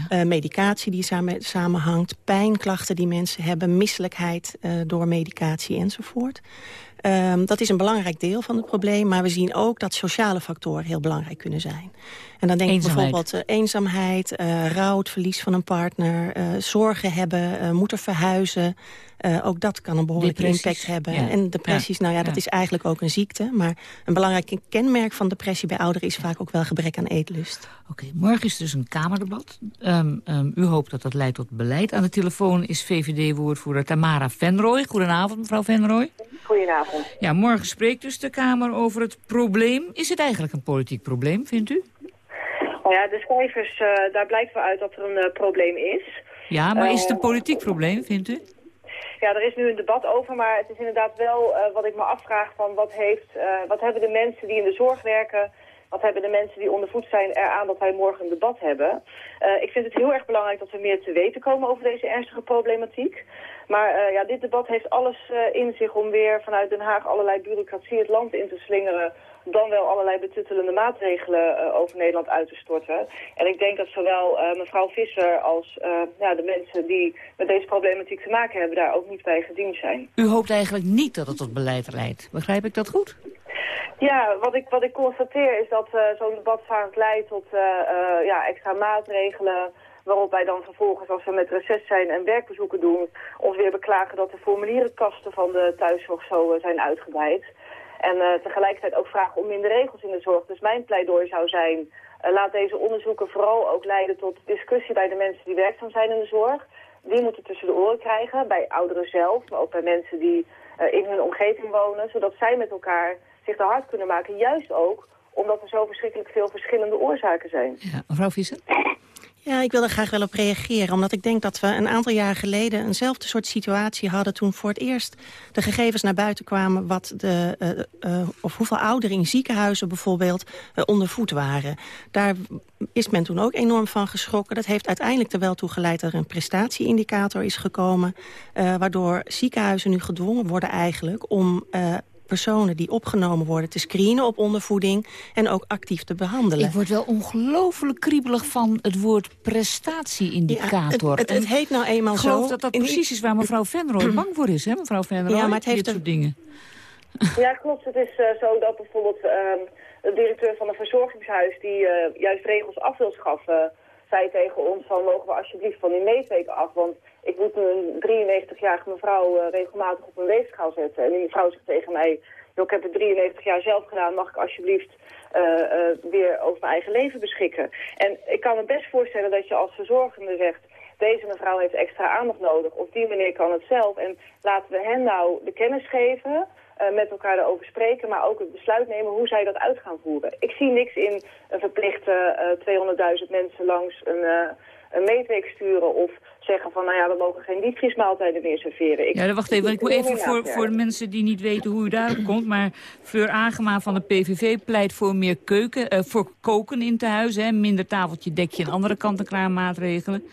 Eh, medicatie die samen, samenhangt, pijnklachten die mensen hebben... misselijkheid eh, door medicatie enzovoort. Ehm, dat is een belangrijk deel van het probleem. Maar we zien ook dat sociale factoren heel belangrijk kunnen zijn. En dan denk ik bijvoorbeeld eh, eenzaamheid, eh, rouw, het verlies van een partner... zorgen hebben, moeten verhuizen. Eh, ook dat kan een behoorlijke Depressies, impact hebben. ja. En depressies, Ja, nou ja, dat ja. is eigenlijk ook een ziekte. Maar een belangrijk kenmerk van depressie bij ouderen... is vaak ook wel gebrek aan eetlust. Oké, morgen is dus een Kamerdebat. Ehm, ehm, u hoopt dat dat leidt tot beleid. Aan de telefoon is VVD-woordvoerder Tamara Venrooy. Goedenavond, mevrouw Venrooy. Goedenavond. Ja, morgen spreekt dus de Kamer over het probleem. Is het eigenlijk een politiek probleem, vindt u? Nou ja, de cijfers, eh, daar blijkt wel uit dat er een eh, probleem is. Ja, maar is het een politiek probleem, vindt u? Ja, er is nu een debat over, maar het is inderdaad wel eh, wat ik me afvraag van wat, heeft, eh, wat hebben de mensen die in de zorg werken wat hebben de mensen die ondervoed zijn eraan dat wij morgen een debat hebben. ik vind het heel erg belangrijk dat we meer te weten komen over deze ernstige problematiek. Maar ja, dit debat heeft alles in zich om weer vanuit Den Haag allerlei bureaucratie het land in te slingeren dan wel allerlei betuttelende maatregelen uh, over Nederland uit te storten. En ik denk dat zowel uh, mevrouw Visser als ja, de mensen die met deze problematiek te maken hebben... daar ook niet bij gediend zijn. U hoopt eigenlijk niet dat het tot beleid leidt. Begrijp ik dat goed? Ja, wat ik, wat ik constateer is dat zo'n debat vaak leidt tot ja, extra maatregelen waarop wij dan vervolgens, als we met reces zijn en werkbezoeken doen, ons weer beklagen dat de formulierenkasten van de thuiszorg zo zijn uitgebreid. En uh, tegelijkertijd ook vragen om minder regels in de zorg. Dus mijn pleidooi zou zijn, uh, laat deze onderzoeken vooral ook leiden tot discussie bij de mensen die werkzaam zijn in de zorg. Die moeten tussen de oren krijgen, bij ouderen zelf, maar ook bij mensen die uh, in hun omgeving wonen. Zodat zij met elkaar zich te hard kunnen maken, juist ook omdat er zo verschrikkelijk veel verschillende oorzaken zijn. Ja, mevrouw Visser? Ja, ik wil er graag wel op reageren. Omdat ik denk dat we een aantal jaar geleden eenzelfde soort situatie hadden... toen voor het eerst de gegevens naar buiten kwamen... Wat de, uh, uh, of hoeveel ouderen in ziekenhuizen bijvoorbeeld uh, ondervoed waren. Daar is men toen ook enorm van geschrokken. Dat heeft uiteindelijk er wel toe geleid dat er een prestatieindicator is gekomen... waardoor ziekenhuizen nu gedwongen worden eigenlijk om personen die opgenomen worden te screenen op ondervoeding en ook actief te behandelen. Ik word wel ongelooflijk kriebelig van het woord prestatieindicator. Ja, het, het, het, heet nou eenmaal zo. Ik geloof dat dat precies is waar mevrouw Venrooy [CLEARS THROAT] bang voor is, hè mevrouw Venrooy? Ja, maar het heeft dit soort dingen. Ja, klopt. Het is uh, zo dat bijvoorbeeld uh, de directeur van een verzorgingshuis... die uh, juist regels af wil schaffen, zei tegen ons van... mogen we alsjeblieft van die meetweken af, want ik moet een 93-jarige mevrouw uh, regelmatig op een weegschaal zetten. En die mevrouw zegt tegen mij, ik heb het 93 jaar zelf gedaan, mag ik alsjeblieft uh, uh, weer over mijn eigen leven beschikken. En ik kan me best voorstellen dat je als verzorgende zegt, deze mevrouw heeft extra aandacht nodig, of die meneer kan het zelf. En laten we hen nou de kennis geven, met elkaar erover spreken, maar ook het besluit nemen hoe zij dat uit gaan voeren. Ik zie niks in een verplichte 200.000 mensen langs een, een meetweek sturen of zeggen van, nou ja, we mogen geen diepvriesmaaltijden meer serveren. Ik ja, wacht even, ik moet even voor, voor de mensen die niet weten hoe u daarop komt, maar Fleur Agema van de PVV pleit voor meer keuken, uh, voor koken in te huis, hè, minder tafeltje, dekje en andere kant-en-klaar maatregelen.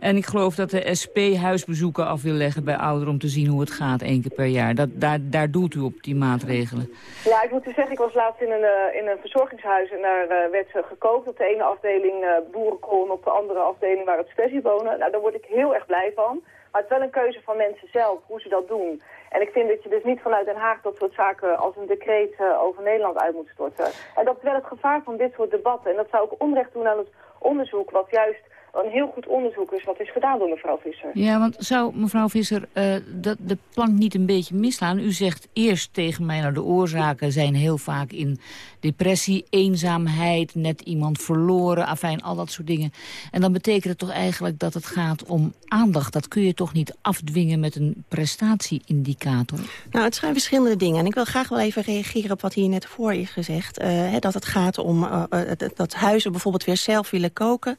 En ik geloof dat de SP huisbezoeken af wil leggen bij ouderen... om te zien hoe het gaat één keer per jaar. Dat, daar, daar doelt u op, die maatregelen. Ja, ik moet u zeggen, ik was laatst in een, uh, in een verzorgingshuis... en daar uh, werd gekookt. Op de ene afdeling uh, boerenkool en op de andere afdeling waar het spersie wonen. Nou, daar word ik heel erg blij van. Maar het is wel een keuze van mensen zelf, hoe ze dat doen. En ik vind dat je dus niet vanuit Den Haag dat soort zaken als een decreet over Nederland uit moet storten. En dat is wel het gevaar van dit soort debatten. En dat zou ook onrecht doen aan het onderzoek wat juist een heel goed onderzoek is wat is gedaan door mevrouw Visser. Ja, want zou mevrouw Visser uh, de, de plank niet een beetje misslaan? U zegt eerst tegen mij, nou de oorzaken zijn heel vaak in depressie, eenzaamheid, net iemand verloren, afijn, al dat soort dingen. En dan betekent het toch eigenlijk dat het gaat om aandacht. Dat kun je toch niet afdwingen met een prestatieindicator? Nou, het zijn verschillende dingen. En ik wil graag wel even reageren op wat hier net voor is gezegd. Hè, dat het gaat om uh, dat huizen bijvoorbeeld weer zelf willen koken.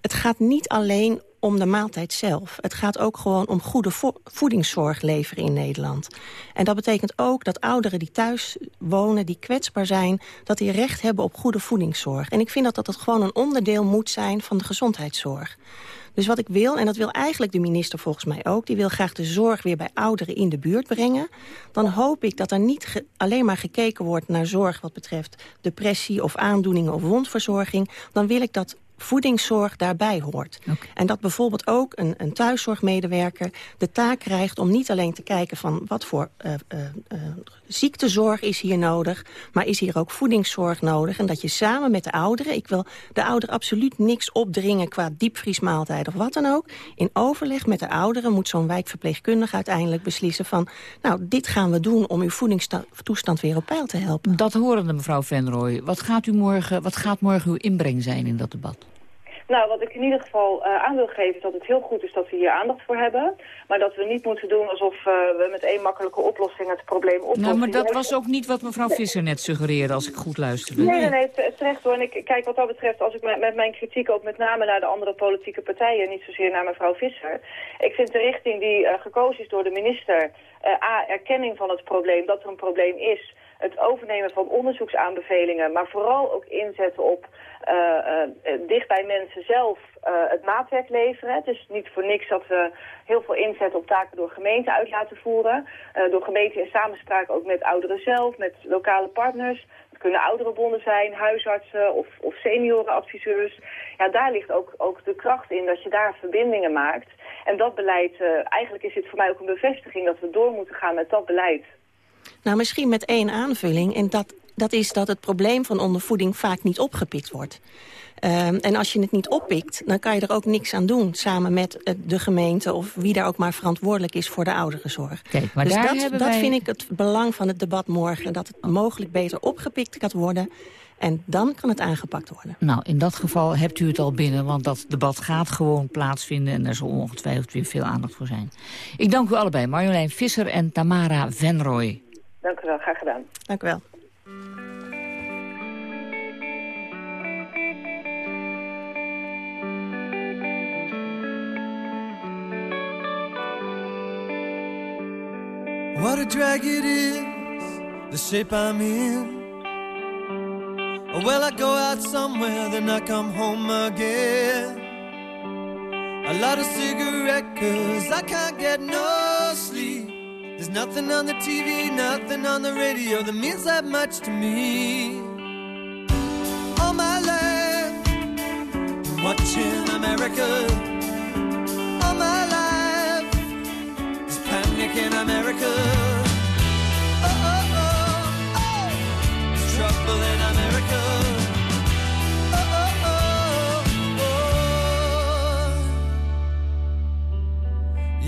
het gaat niet alleen om de maaltijd zelf. Het gaat ook gewoon om goede voedingszorg leveren in Nederland. En dat betekent ook dat ouderen die thuis wonen, die kwetsbaar zijn... dat die recht hebben op goede voedingszorg. En ik vind dat dat het gewoon een onderdeel moet zijn van de gezondheidszorg. Dus wat ik wil, en dat wil eigenlijk de minister volgens mij ook... die wil graag de zorg weer bij ouderen in de buurt brengen. Dan hoop ik dat er niet alleen maar gekeken wordt naar zorg... wat betreft depressie of aandoeningen of wondverzorging. Dan wil ik dat voedingszorg daarbij hoort. En dat bijvoorbeeld ook een, een thuiszorgmedewerker de taak krijgt... om niet alleen te kijken van wat voor uh, uh, uh, ziektezorg is hier nodig... maar is hier ook voedingszorg nodig. En dat je samen met de ouderen... ik wil de ouderen absoluut niks opdringen qua diepvriesmaaltijd of wat dan ook... in overleg met de ouderen moet zo'n wijkverpleegkundige uiteindelijk beslissen van... nou, dit gaan we doen om uw voedingstoestand weer op peil te helpen. Dat horen de mevrouw Venrooy. Wat gaat, u morgen, wat gaat morgen uw inbreng zijn in dat debat? Nou, wat ik in ieder geval uh, aan wil geven is dat het heel goed is dat we hier aandacht voor hebben. Maar dat we niet moeten doen alsof uh, we met één makkelijke oplossing het probleem oplossen. Nou, maar dat was ook niet wat mevrouw Visser net suggereerde, als ik goed luisterde. Nee, nee, nee, terecht hoor. En ik, kijk, wat dat betreft, als ik met, met mijn kritiek ook met name naar de andere politieke partijen, niet zozeer naar mevrouw Visser. Ik vind de richting die uh, gekozen is door de minister, A, erkenning van het probleem, dat er een probleem is... het overnemen van onderzoeksaanbevelingen, maar vooral ook inzetten op uh, dicht bij mensen zelf het maatwerk leveren. Het is niet voor niks dat we heel veel inzetten op taken door gemeenten uit laten voeren. door gemeenten in samenspraak ook met ouderen zelf, met lokale partners. Het kunnen ouderenbonden zijn, huisartsen of, of seniorenadviseurs. Ja, daar ligt ook, ook de kracht in dat je daar verbindingen maakt. En dat beleid, eigenlijk is het voor mij ook een bevestiging dat we door moeten gaan met dat beleid. Nou, misschien met één aanvulling. En dat, dat is dat het probleem van ondervoeding vaak niet opgepikt wordt. Um, en als je het niet oppikt, dan kan je er ook niks aan doen... samen met uh, de gemeente of wie daar ook maar verantwoordelijk is voor de ouderenzorg. Kijk, maar dus daar dat, dat wij... vind ik het belang van het debat morgen. Dat het mogelijk beter opgepikt kan worden... En dan kan het aangepakt worden. Nou, in dat geval hebt u het al binnen, want dat debat gaat gewoon plaatsvinden... en er zal ongetwijfeld weer veel aandacht voor zijn. Ik dank u allebei, Marjolein Visser en Tamara Venrooy. Dank u wel, graag gedaan. Dank u wel. What a drag it is, the shape I'm in. Well, I go out somewhere, then I come home again. A lot of cigarette, cause I can't get no nothing on the TV, nothing on the radio that means that much to me. All my life, watching America. All my life, there's panic in America.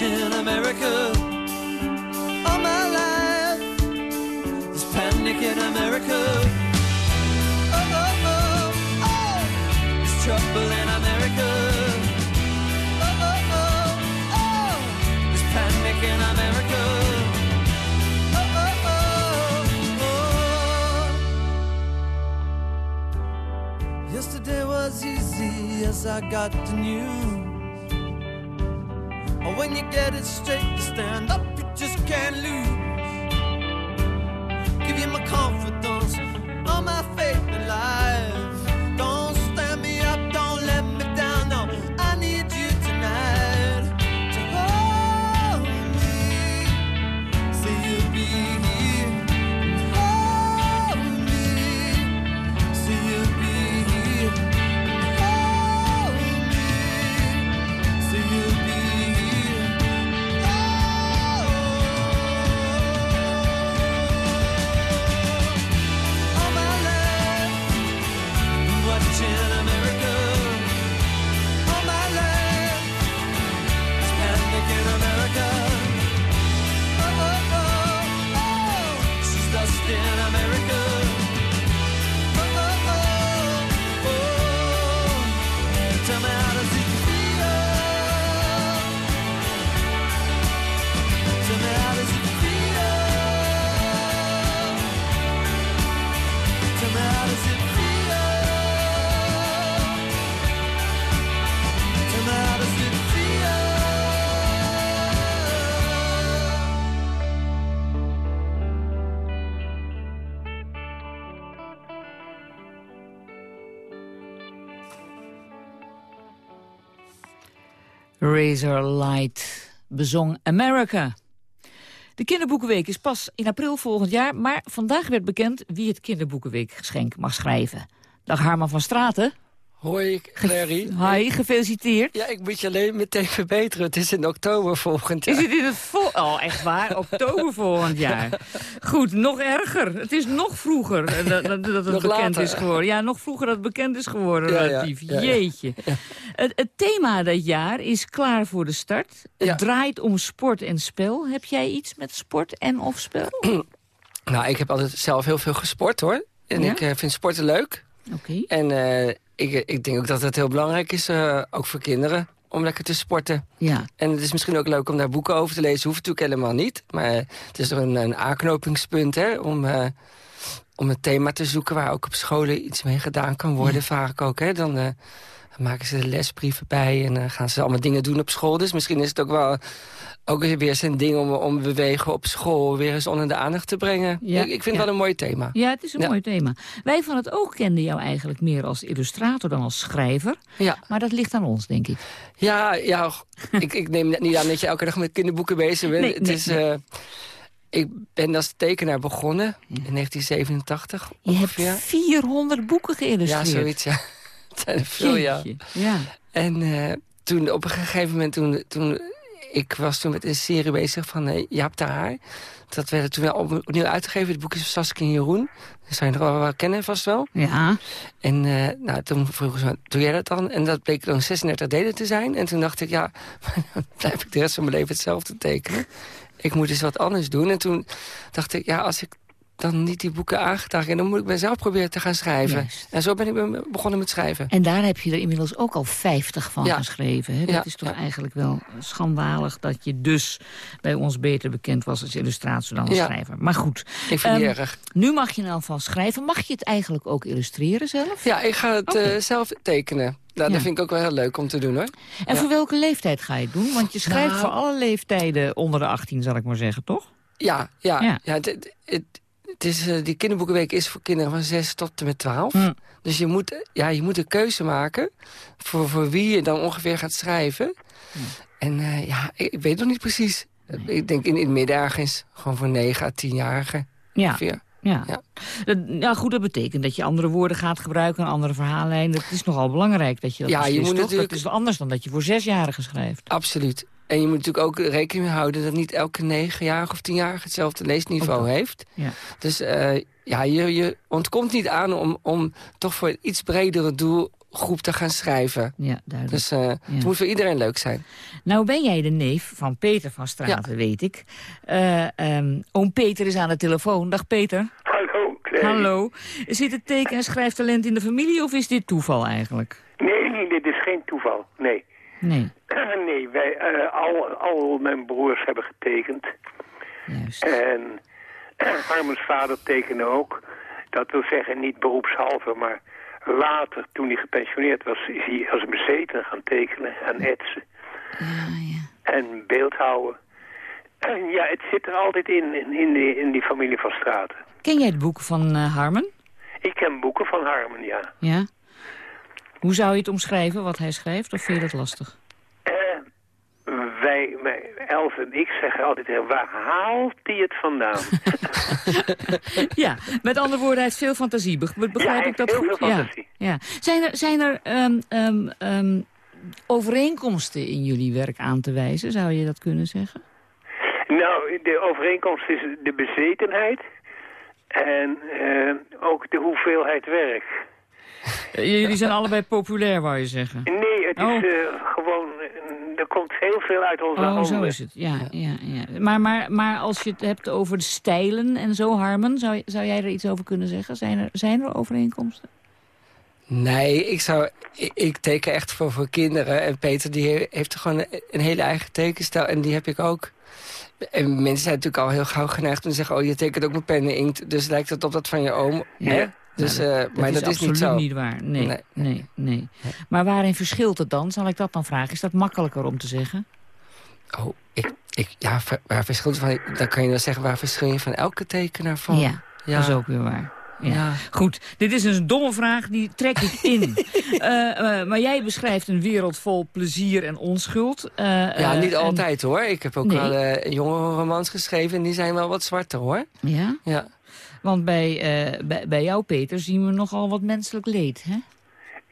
been watching America. All my life, there's panic in America. Oh, oh, oh, oh, there's trouble in America. Oh, oh, oh, oh, there's panic in America. Oh, oh, oh, oh. Yesterday was easy, yes, I got the news. Oh, when you get it straight, stand up, you just can't lose. Give you my confidence, Razor Light bezong America. De kinderboekenweek is pas in april volgend jaar... maar vandaag werd bekend wie het kinderboekenweekgeschenk mag schrijven. Dag Harman van Straten. Hoi, Clary. [LAUGHS] Hi, gefeliciteerd. Ja, ik moet je alleen meteen verbeteren. Het is in oktober volgend jaar. Is het in het vol... Oh, echt waar? [LAUGHS] Oktober volgend jaar. Goed, nog erger. Het is nog vroeger eh, dat, dat dat het Nog bekend later. is geworden. Ja, nog vroeger dat het bekend is geworden, Ja, relatief. ja, ja. Jeetje. Het, het thema dat jaar is klaar voor de start. Het draait om sport en spel. Heb jij iets met sport en of spel? [CLEARS THROAT] Nou, ik heb altijd zelf heel veel gesport, hoor. En ik eh, vind sporten leuk. Oké. En eh, ik, ik denk ook dat het heel belangrijk is, eh, ook voor kinderen, om lekker te sporten. Ja. En het is misschien ook leuk om daar boeken over te lezen. Hoeft natuurlijk helemaal niet. Maar eh, het is toch een, een aanknopingspunt, hè, om... eh, om een thema te zoeken waar ook op scholen iets mee gedaan kan worden, vaak ook. Hè? Dan eh, maken ze er lesbrieven bij en gaan ze allemaal dingen doen op school. Dus misschien is het ook wel ook weer zijn ding om, om bewegen op school weer eens onder de aandacht te brengen. Ja, ik, ik vind ja. wel een mooi thema. Ja, het is een Ja. mooi thema. Wij van het Oog kenden jou eigenlijk meer als illustrator dan als schrijver. Ja. Maar dat ligt aan ons, denk ik. Ja, ja [LAUGHS] ik, ik neem niet aan dat je elke dag met kinderboeken bezig bent. Nee, het nee, is, nee. eh, ik ben als tekenaar begonnen in 1987 Je ongeveer. hebt 400 boeken Ja, geïllustreerd. zoiets, ja. [LAUGHS] Het zijn er veel, ja. Ja. En eh, toen op een gegeven moment, toen, toen, ik was toen met een serie bezig van eh, Jaap de Haar. Dat werd toen wel op- opnieuw uitgegeven. Het boek is van Saskia en Jeroen. Dat zou je nog wel, wel kennen vast wel. Ja. En eh, nou, toen vroegen ze, me, doe jij dat dan? En dat bleek dan 36 delen te zijn. En toen dacht ik, ja, [LAUGHS] dan blijf ik de rest van mijn leven hetzelfde tekenen. Ik moet eens wat anders doen. En toen dacht ik, ja, als ik dan niet die boeken aangedragen heb... dan moet ik mezelf proberen te gaan schrijven. Juist. En zo ben ik be- begonnen met schrijven. En daar heb je er inmiddels ook al 50 van Ja. geschreven. Hè? Dat Ja, is toch eigenlijk wel schandalig dat je dus bij ons beter bekend was als illustrator dan als schrijver. Maar goed. Ik vind Ehm, erg. Nu mag je elk geval schrijven. Mag je het eigenlijk ook illustreren zelf? Ja, ik ga het eh, zelf tekenen. Nou, Ja. Dat vind ik ook wel heel leuk om te doen, hoor. En Ja. voor welke leeftijd ga je het doen? Want je schrijft Nou- voor alle leeftijden onder de 18, zal ik maar zeggen, toch? Ja, ja. Ja. ja. het, het, het, is, eh, die kinderboekenweek is voor kinderen van 6 tot en met 12. Hm. Dus je moet, eh, ja, je moet een keuze maken voor, voor wie je dan ongeveer gaat schrijven. Hm. En eh, ja, ik, ik weet nog niet precies. Ik denk in, in het midden ergens. Gewoon voor 9 à 10-jarigen. Ja. Ongeveer. Ja. Ja. Dat, ja, goed, dat betekent dat je andere woorden gaat gebruiken... een andere verhaallijn. Dat is nogal belangrijk dat je dat Ja, je moet toch? natuurlijk- Dat is wel anders dan dat je voor zesjarigen schrijft. Absoluut. En je moet natuurlijk ook rekening mee houden... dat niet elke negenjarige of tienjarige hetzelfde leesniveau heeft. Ja. Dus eh, ja, je, je ontkomt niet aan om, om toch voor een iets bredere doelgroep te gaan schrijven. Ja, duidelijk. Dus eh, het moet voor iedereen leuk zijn. Nou ben jij de neef van Peter van Straten, weet ik. Eh, ehm, oom Peter is aan de telefoon. Dag Peter. Hallo, Clary. Hallo. Zit het teken- en schrijftalent in de familie of is dit toeval eigenlijk? Nee, nee, dit is geen toeval. Nee. Nee. [CLEARS THROAT] nee, wij, eh, al, al mijn broers hebben getekend. Juist. En [CLEARS THROAT] Harmens vader tekende ook. Dat wil zeggen, niet beroepshalve, maar later, toen hij gepensioneerd was, is hij als bezeten gaan tekenen en etsen. En beeldhouden. En ja, het zit er altijd in, in, in, die, in die familie van Straten. Ken jij de boeken van Harmen? Ik ken boeken van Harmen, ja. Ja. Hoe zou je het omschrijven, wat hij schrijft, of vind je dat lastig? Els en ik zeggen altijd, waar haalt hij het vandaan? [LAUGHS] ja, met andere woorden, hij heeft veel fantasie. Be- be- Begrijp ik dat heel goed? veel ja. fantasie. ja. Zijn er, zijn er ehm, ehm, ehm, overeenkomsten in jullie werk aan te wijzen, zou je dat kunnen zeggen? nou, de overeenkomst is de bezetenheid en eh, ook de hoeveelheid werk. Eh, Jullie zijn allebei populair, wou je zeggen. Nee, het Oh. is eh, gewoon, eh, er komt heel veel uit onze Oh, handen. zo is het. Ja, ja, ja. Maar, maar, maar als je het hebt over de stijlen en zo, Harmen, zou, zou jij er iets over kunnen zeggen? Zijn er, zijn er overeenkomsten? Nee, ik, zou, ik, ik teken echt voor, voor kinderen. En Peter die he- heeft gewoon een, een hele eigen tekenstijl. En die heb ik ook. En mensen zijn natuurlijk al heel gauw geneigd om te zeggen... oh, je tekent ook met pen en inkt, dus lijkt het op dat van je oom. Ja. Dus, Nou, eh, dat maar is dat is niet absoluut zo. niet waar. Nee, Nee. nee, nee. Maar waarin verschilt het dan? Zal ik dat dan vragen? Is dat makkelijker om te zeggen? Oh, ik, ik, ja, waar verschilt van... Dan kan je dan zeggen, waar verschil je van elke tekenaar van? Ja, dat is ook weer waar. Ja. Ja. Goed, dit is een domme vraag, die trek ik in. [LAUGHS] Eh, eh, maar jij beschrijft een wereld vol plezier en onschuld. Ja, niet en- altijd hoor. Ik heb ook Nee. wel jongere romans geschreven en die zijn wel wat zwarter hoor. Ja? Ja. Want bij, eh, bij, bij jou, Peter, zien we nogal wat menselijk leed, hè?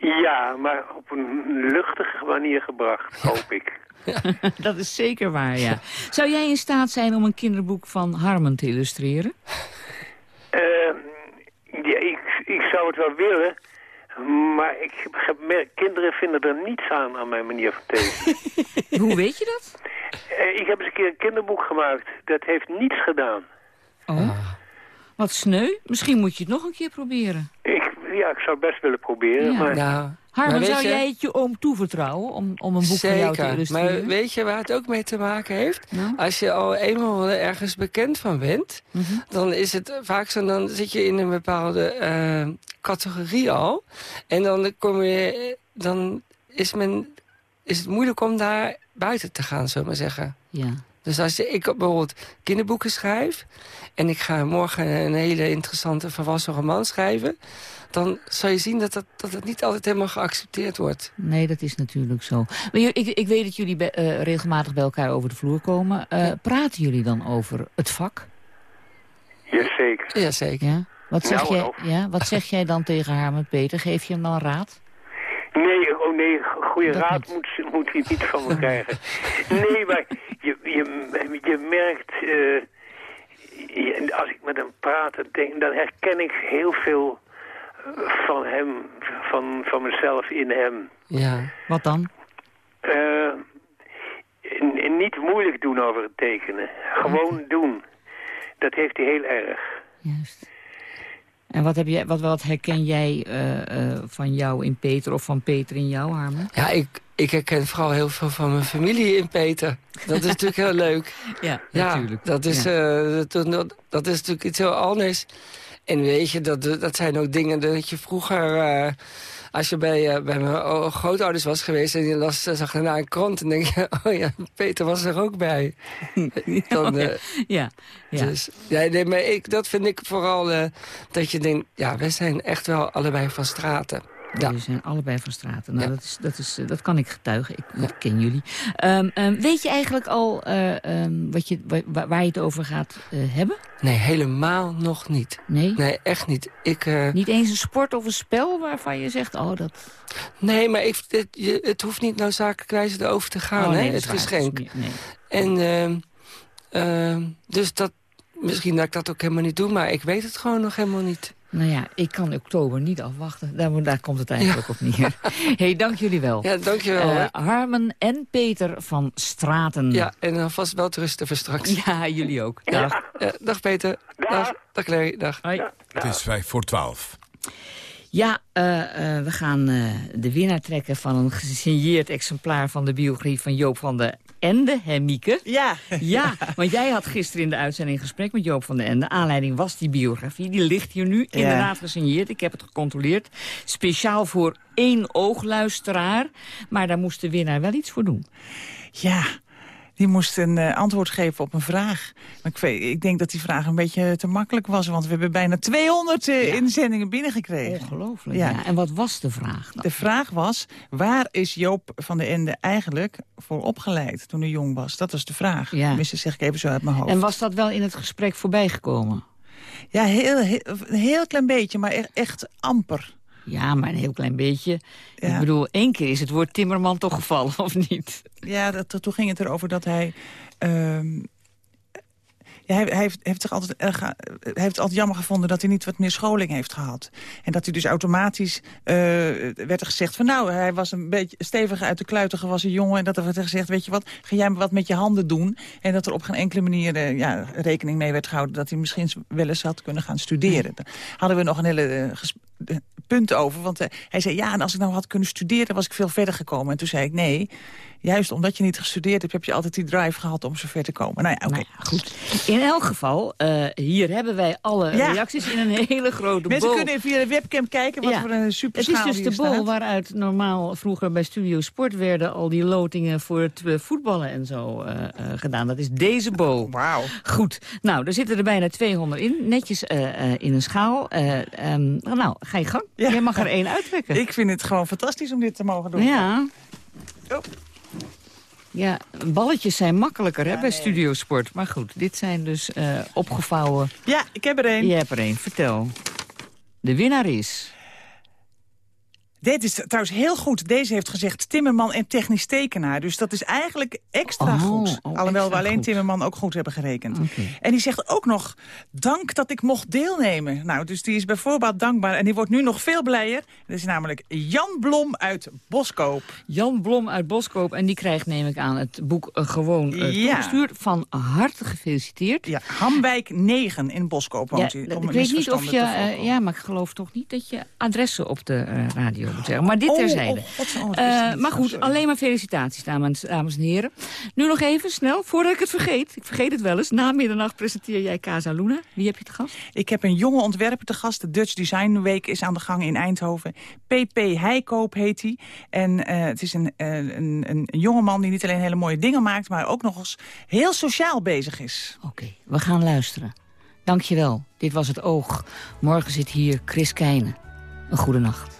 Ja, maar op een luchtige manier gebracht, [LAUGHS] hoop ik. dat is zeker waar, ja. Zou jij in staat zijn om een kinderboek van Harmen te illustreren? Eh, ja, ik, ik zou het wel willen, maar ik gemerkt, kinderen vinden er niets aan aan mijn manier van tekenen. [LAUGHS] Hoe weet je dat? Eh, ik heb eens een keer een kinderboek gemaakt, dat heeft niets gedaan. Oh. Wat sneu. Misschien moet je het nog een keer proberen. Ik, ja, ik zou het best willen proberen, Ja. maar... Nou, Harmen, maar weet zou je- jij het je oom toevertrouwen om, om een boek van jou te Zeker, illustreren? maar weet je waar het ook mee te maken heeft? Nou? Als je al eenmaal ergens bekend van bent... Mhm. dan is het vaak zo, dan zit je in een bepaalde eh, categorie al. En dan, kom je, dan is, men, is het moeilijk om daar buiten te gaan, zullen we maar zeggen. Ja. Dus als je, ik bijvoorbeeld kinderboeken schrijf... en ik ga morgen een hele interessante volwassen roman schrijven... dan zal je zien dat, dat, dat het niet altijd helemaal geaccepteerd wordt. Nee, dat is natuurlijk zo. Maar ik, ik weet dat jullie eh, regelmatig bij elkaar over de vloer komen. Eh, Praten jullie dan over het vak? Jazeker. Jazeker. Ja? Wat, zeg Nou, jij, ja? Wat zeg jij dan tegen Harmen Peter? Geef je hem dan raad? Nee, oh nee, goede Dat raad moet, moet hij niet van me [LAUGHS] krijgen. Nee, maar je, je, je merkt... eh, als ik met hem praat, dan denk, dan herken ik heel veel eh, van hem, van, van mezelf in hem. Ja. Wat dan? Eh, niet moeilijk doen over het tekenen. Gewoon doen. Dat heeft hij heel erg. En wat, heb jij, wat, wat herken jij eh, eh, van jou in Peter of van Peter in jou, Harmen? Ja, ik, ik herken vooral heel veel van mijn familie in Peter. Dat is natuurlijk heel leuk. [LAUGHS] Ja, ja natuurlijk. Dat is, Ja. eh, dat, dat, dat is natuurlijk iets heel anders. En weet je, dat, dat zijn ook dingen dat je vroeger... eh, als je bij, eh, bij mijn grootouders was geweest en je las, zag daarna een krant... en denk je, [LAUGHS] oh ja, Peter was er ook bij. [LAUGHS] Dan, eh, ja, ja. Dus, ja, nee, maar ik, dat vind ik vooral eh, dat je denkt... ja, wij zijn echt wel allebei van straten. Ja. We zijn allebei van straten. Nou, dat, is, dat, is, eh, dat kan ik getuigen. Ik, ken jullie. Ehm, ehm, weet je eigenlijk al eh, ehm, wat je, waar, waar je het over gaat eh, hebben? Nee, helemaal nog niet. Nee? Nee, echt niet. Ik, Niet eens een sport of een spel waarvan je zegt... oh, dat... Nee, maar ik, het, je, het hoeft niet noodzakelijkwijs erover te gaan, Oh, nee, hè, het waar. geschenk. Is meer- En dus dat, misschien dat ik dat ook helemaal niet doe, maar ik weet het gewoon nog helemaal niet. Nou ja, ik kan oktober niet afwachten. Daar, daar komt het eigenlijk op neer. [LAUGHS] hey, dank jullie wel. Ja, dankjewel. Eh, hoor. Harmen en Peter van Straten. ja, en dan vast wel rusten voor straks. [LAUGHS] Ja, jullie ook. Dag. Ja, dag Peter. Dag. Dag Larry. Dag. Het is vijf voor twaalf. Ja, eh, eh, we gaan eh, de winnaar trekken van een gesigneerd exemplaar van de biografie van Joop van de Ende, hè Mieke? Ja. [LAUGHS] Ja, want jij had gisteren in de uitzending een gesprek met Joop van de Ende. Aanleiding was die biografie, die ligt hier nu inderdaad gesigneerd. Ik heb het gecontroleerd. Speciaal voor één oogluisteraar. Maar daar moest de winnaar wel iets voor doen. Ja, die moest een eh, antwoord geven op een vraag. Maar ik, weet, ik denk dat die vraag een beetje te makkelijk was... want we hebben bijna 200 eh, inzendingen binnengekregen. Ongelooflijk. Ja. En wat was de vraag? De vraag was, waar is Joop van de Ende eigenlijk voor opgeleid toen hij jong was? Dat was de vraag. Ja. Tenminste, zeg ik even zo uit mijn hoofd. En was dat wel in het gesprek voorbijgekomen? Ja, heel, heel, een heel klein beetje, maar echt, echt amper. Ja, maar een heel klein beetje. Ik bedoel, één keer is het woord Timmerman toch gevallen, of niet? Ja, dat, toen ging het erover dat hij... ehm, hij, heeft, heeft zich altijd erg, hij heeft het altijd jammer gevonden dat hij niet wat meer scholing heeft gehad. En dat hij dus automatisch eh, werd er gezegd van nou, hij was een beetje stevig uit de kluiten gewassen jongen. En dat er werd gezegd, weet je wat, ga jij wat met je handen doen. En dat er op geen enkele manier eh, ja, rekening mee werd gehouden dat hij misschien wel eens had kunnen gaan studeren. Daar hadden we nog een hele eh, eh, punt over. Want eh, hij zei, ja, en als ik nou had kunnen studeren, was ik veel verder gekomen. En toen zei ik, nee, juist omdat je niet gestudeerd hebt, heb je altijd die drive gehad om zo ver te komen. Nou ja, oké. goed. In elk geval, eh, hier hebben wij alle Ja. reacties in een hele grote Mensen bol. kunnen via de webcam kijken wat voor een super Het is dus de bol waaruit normaal vroeger bij Studio Sport werden al die lotingen voor het eh, voetballen en zo eh, gedaan. Dat is deze bol. Wauw. Goed. Nou, er zitten er bijna 200 in. Netjes in een schaal. Eh, ehm, nou, ga je gang. Jij mag er één uittrekken. Ik vind het gewoon fantastisch om dit te mogen doen. Ja. Oh. Ja, balletjes zijn makkelijker hè, bij Studio Sport. Maar goed, dit zijn dus eh, opgevouwen... Ja, ik heb er één. Je hebt er één. Vertel. De winnaar is... Dit is trouwens heel goed. Deze heeft gezegd Timmerman en technisch tekenaar. Dus dat is eigenlijk extra Oh, goed. oh, Alhoewel we alleen goed. Timmerman ook goed hebben gerekend. En die zegt ook nog, dank dat ik mocht deelnemen. Nou, dus die is bijvoorbeeld dankbaar. En die wordt nu nog veel blijer. Dat is namelijk Jan Blom uit Boskoop. Jan Blom uit Boskoop. En die krijgt, neem ik aan, het boek gewoon Ja. toegestuurd. Van harte gefeliciteerd. Ja, Hamwijk 9 in Boskoop woont. Ja, om ik weet niet of je... eh, ja, maar ik geloof toch niet dat je adressen op de eh, zeggen. Maar dit Oh, terzijde. oh, oh, Eh, maar goed, alleen maar felicitaties, dames, dames en heren. Nu nog even, snel, voordat ik het vergeet. Ik vergeet het wel eens. Na middernacht presenteer jij Casa Luna. Wie heb je te gast? Ik heb een jonge ontwerper te gast. De Dutch Design Week is aan de gang in Eindhoven. PP Heikoop heet hij. En eh, het is een, een, een, een jongeman die niet alleen hele mooie dingen maakt... maar ook nog eens heel sociaal bezig is. Oké, we gaan luisteren. Dankjewel. Dit was Het Oog. Morgen zit hier Chris Keijnen. Een goede nacht.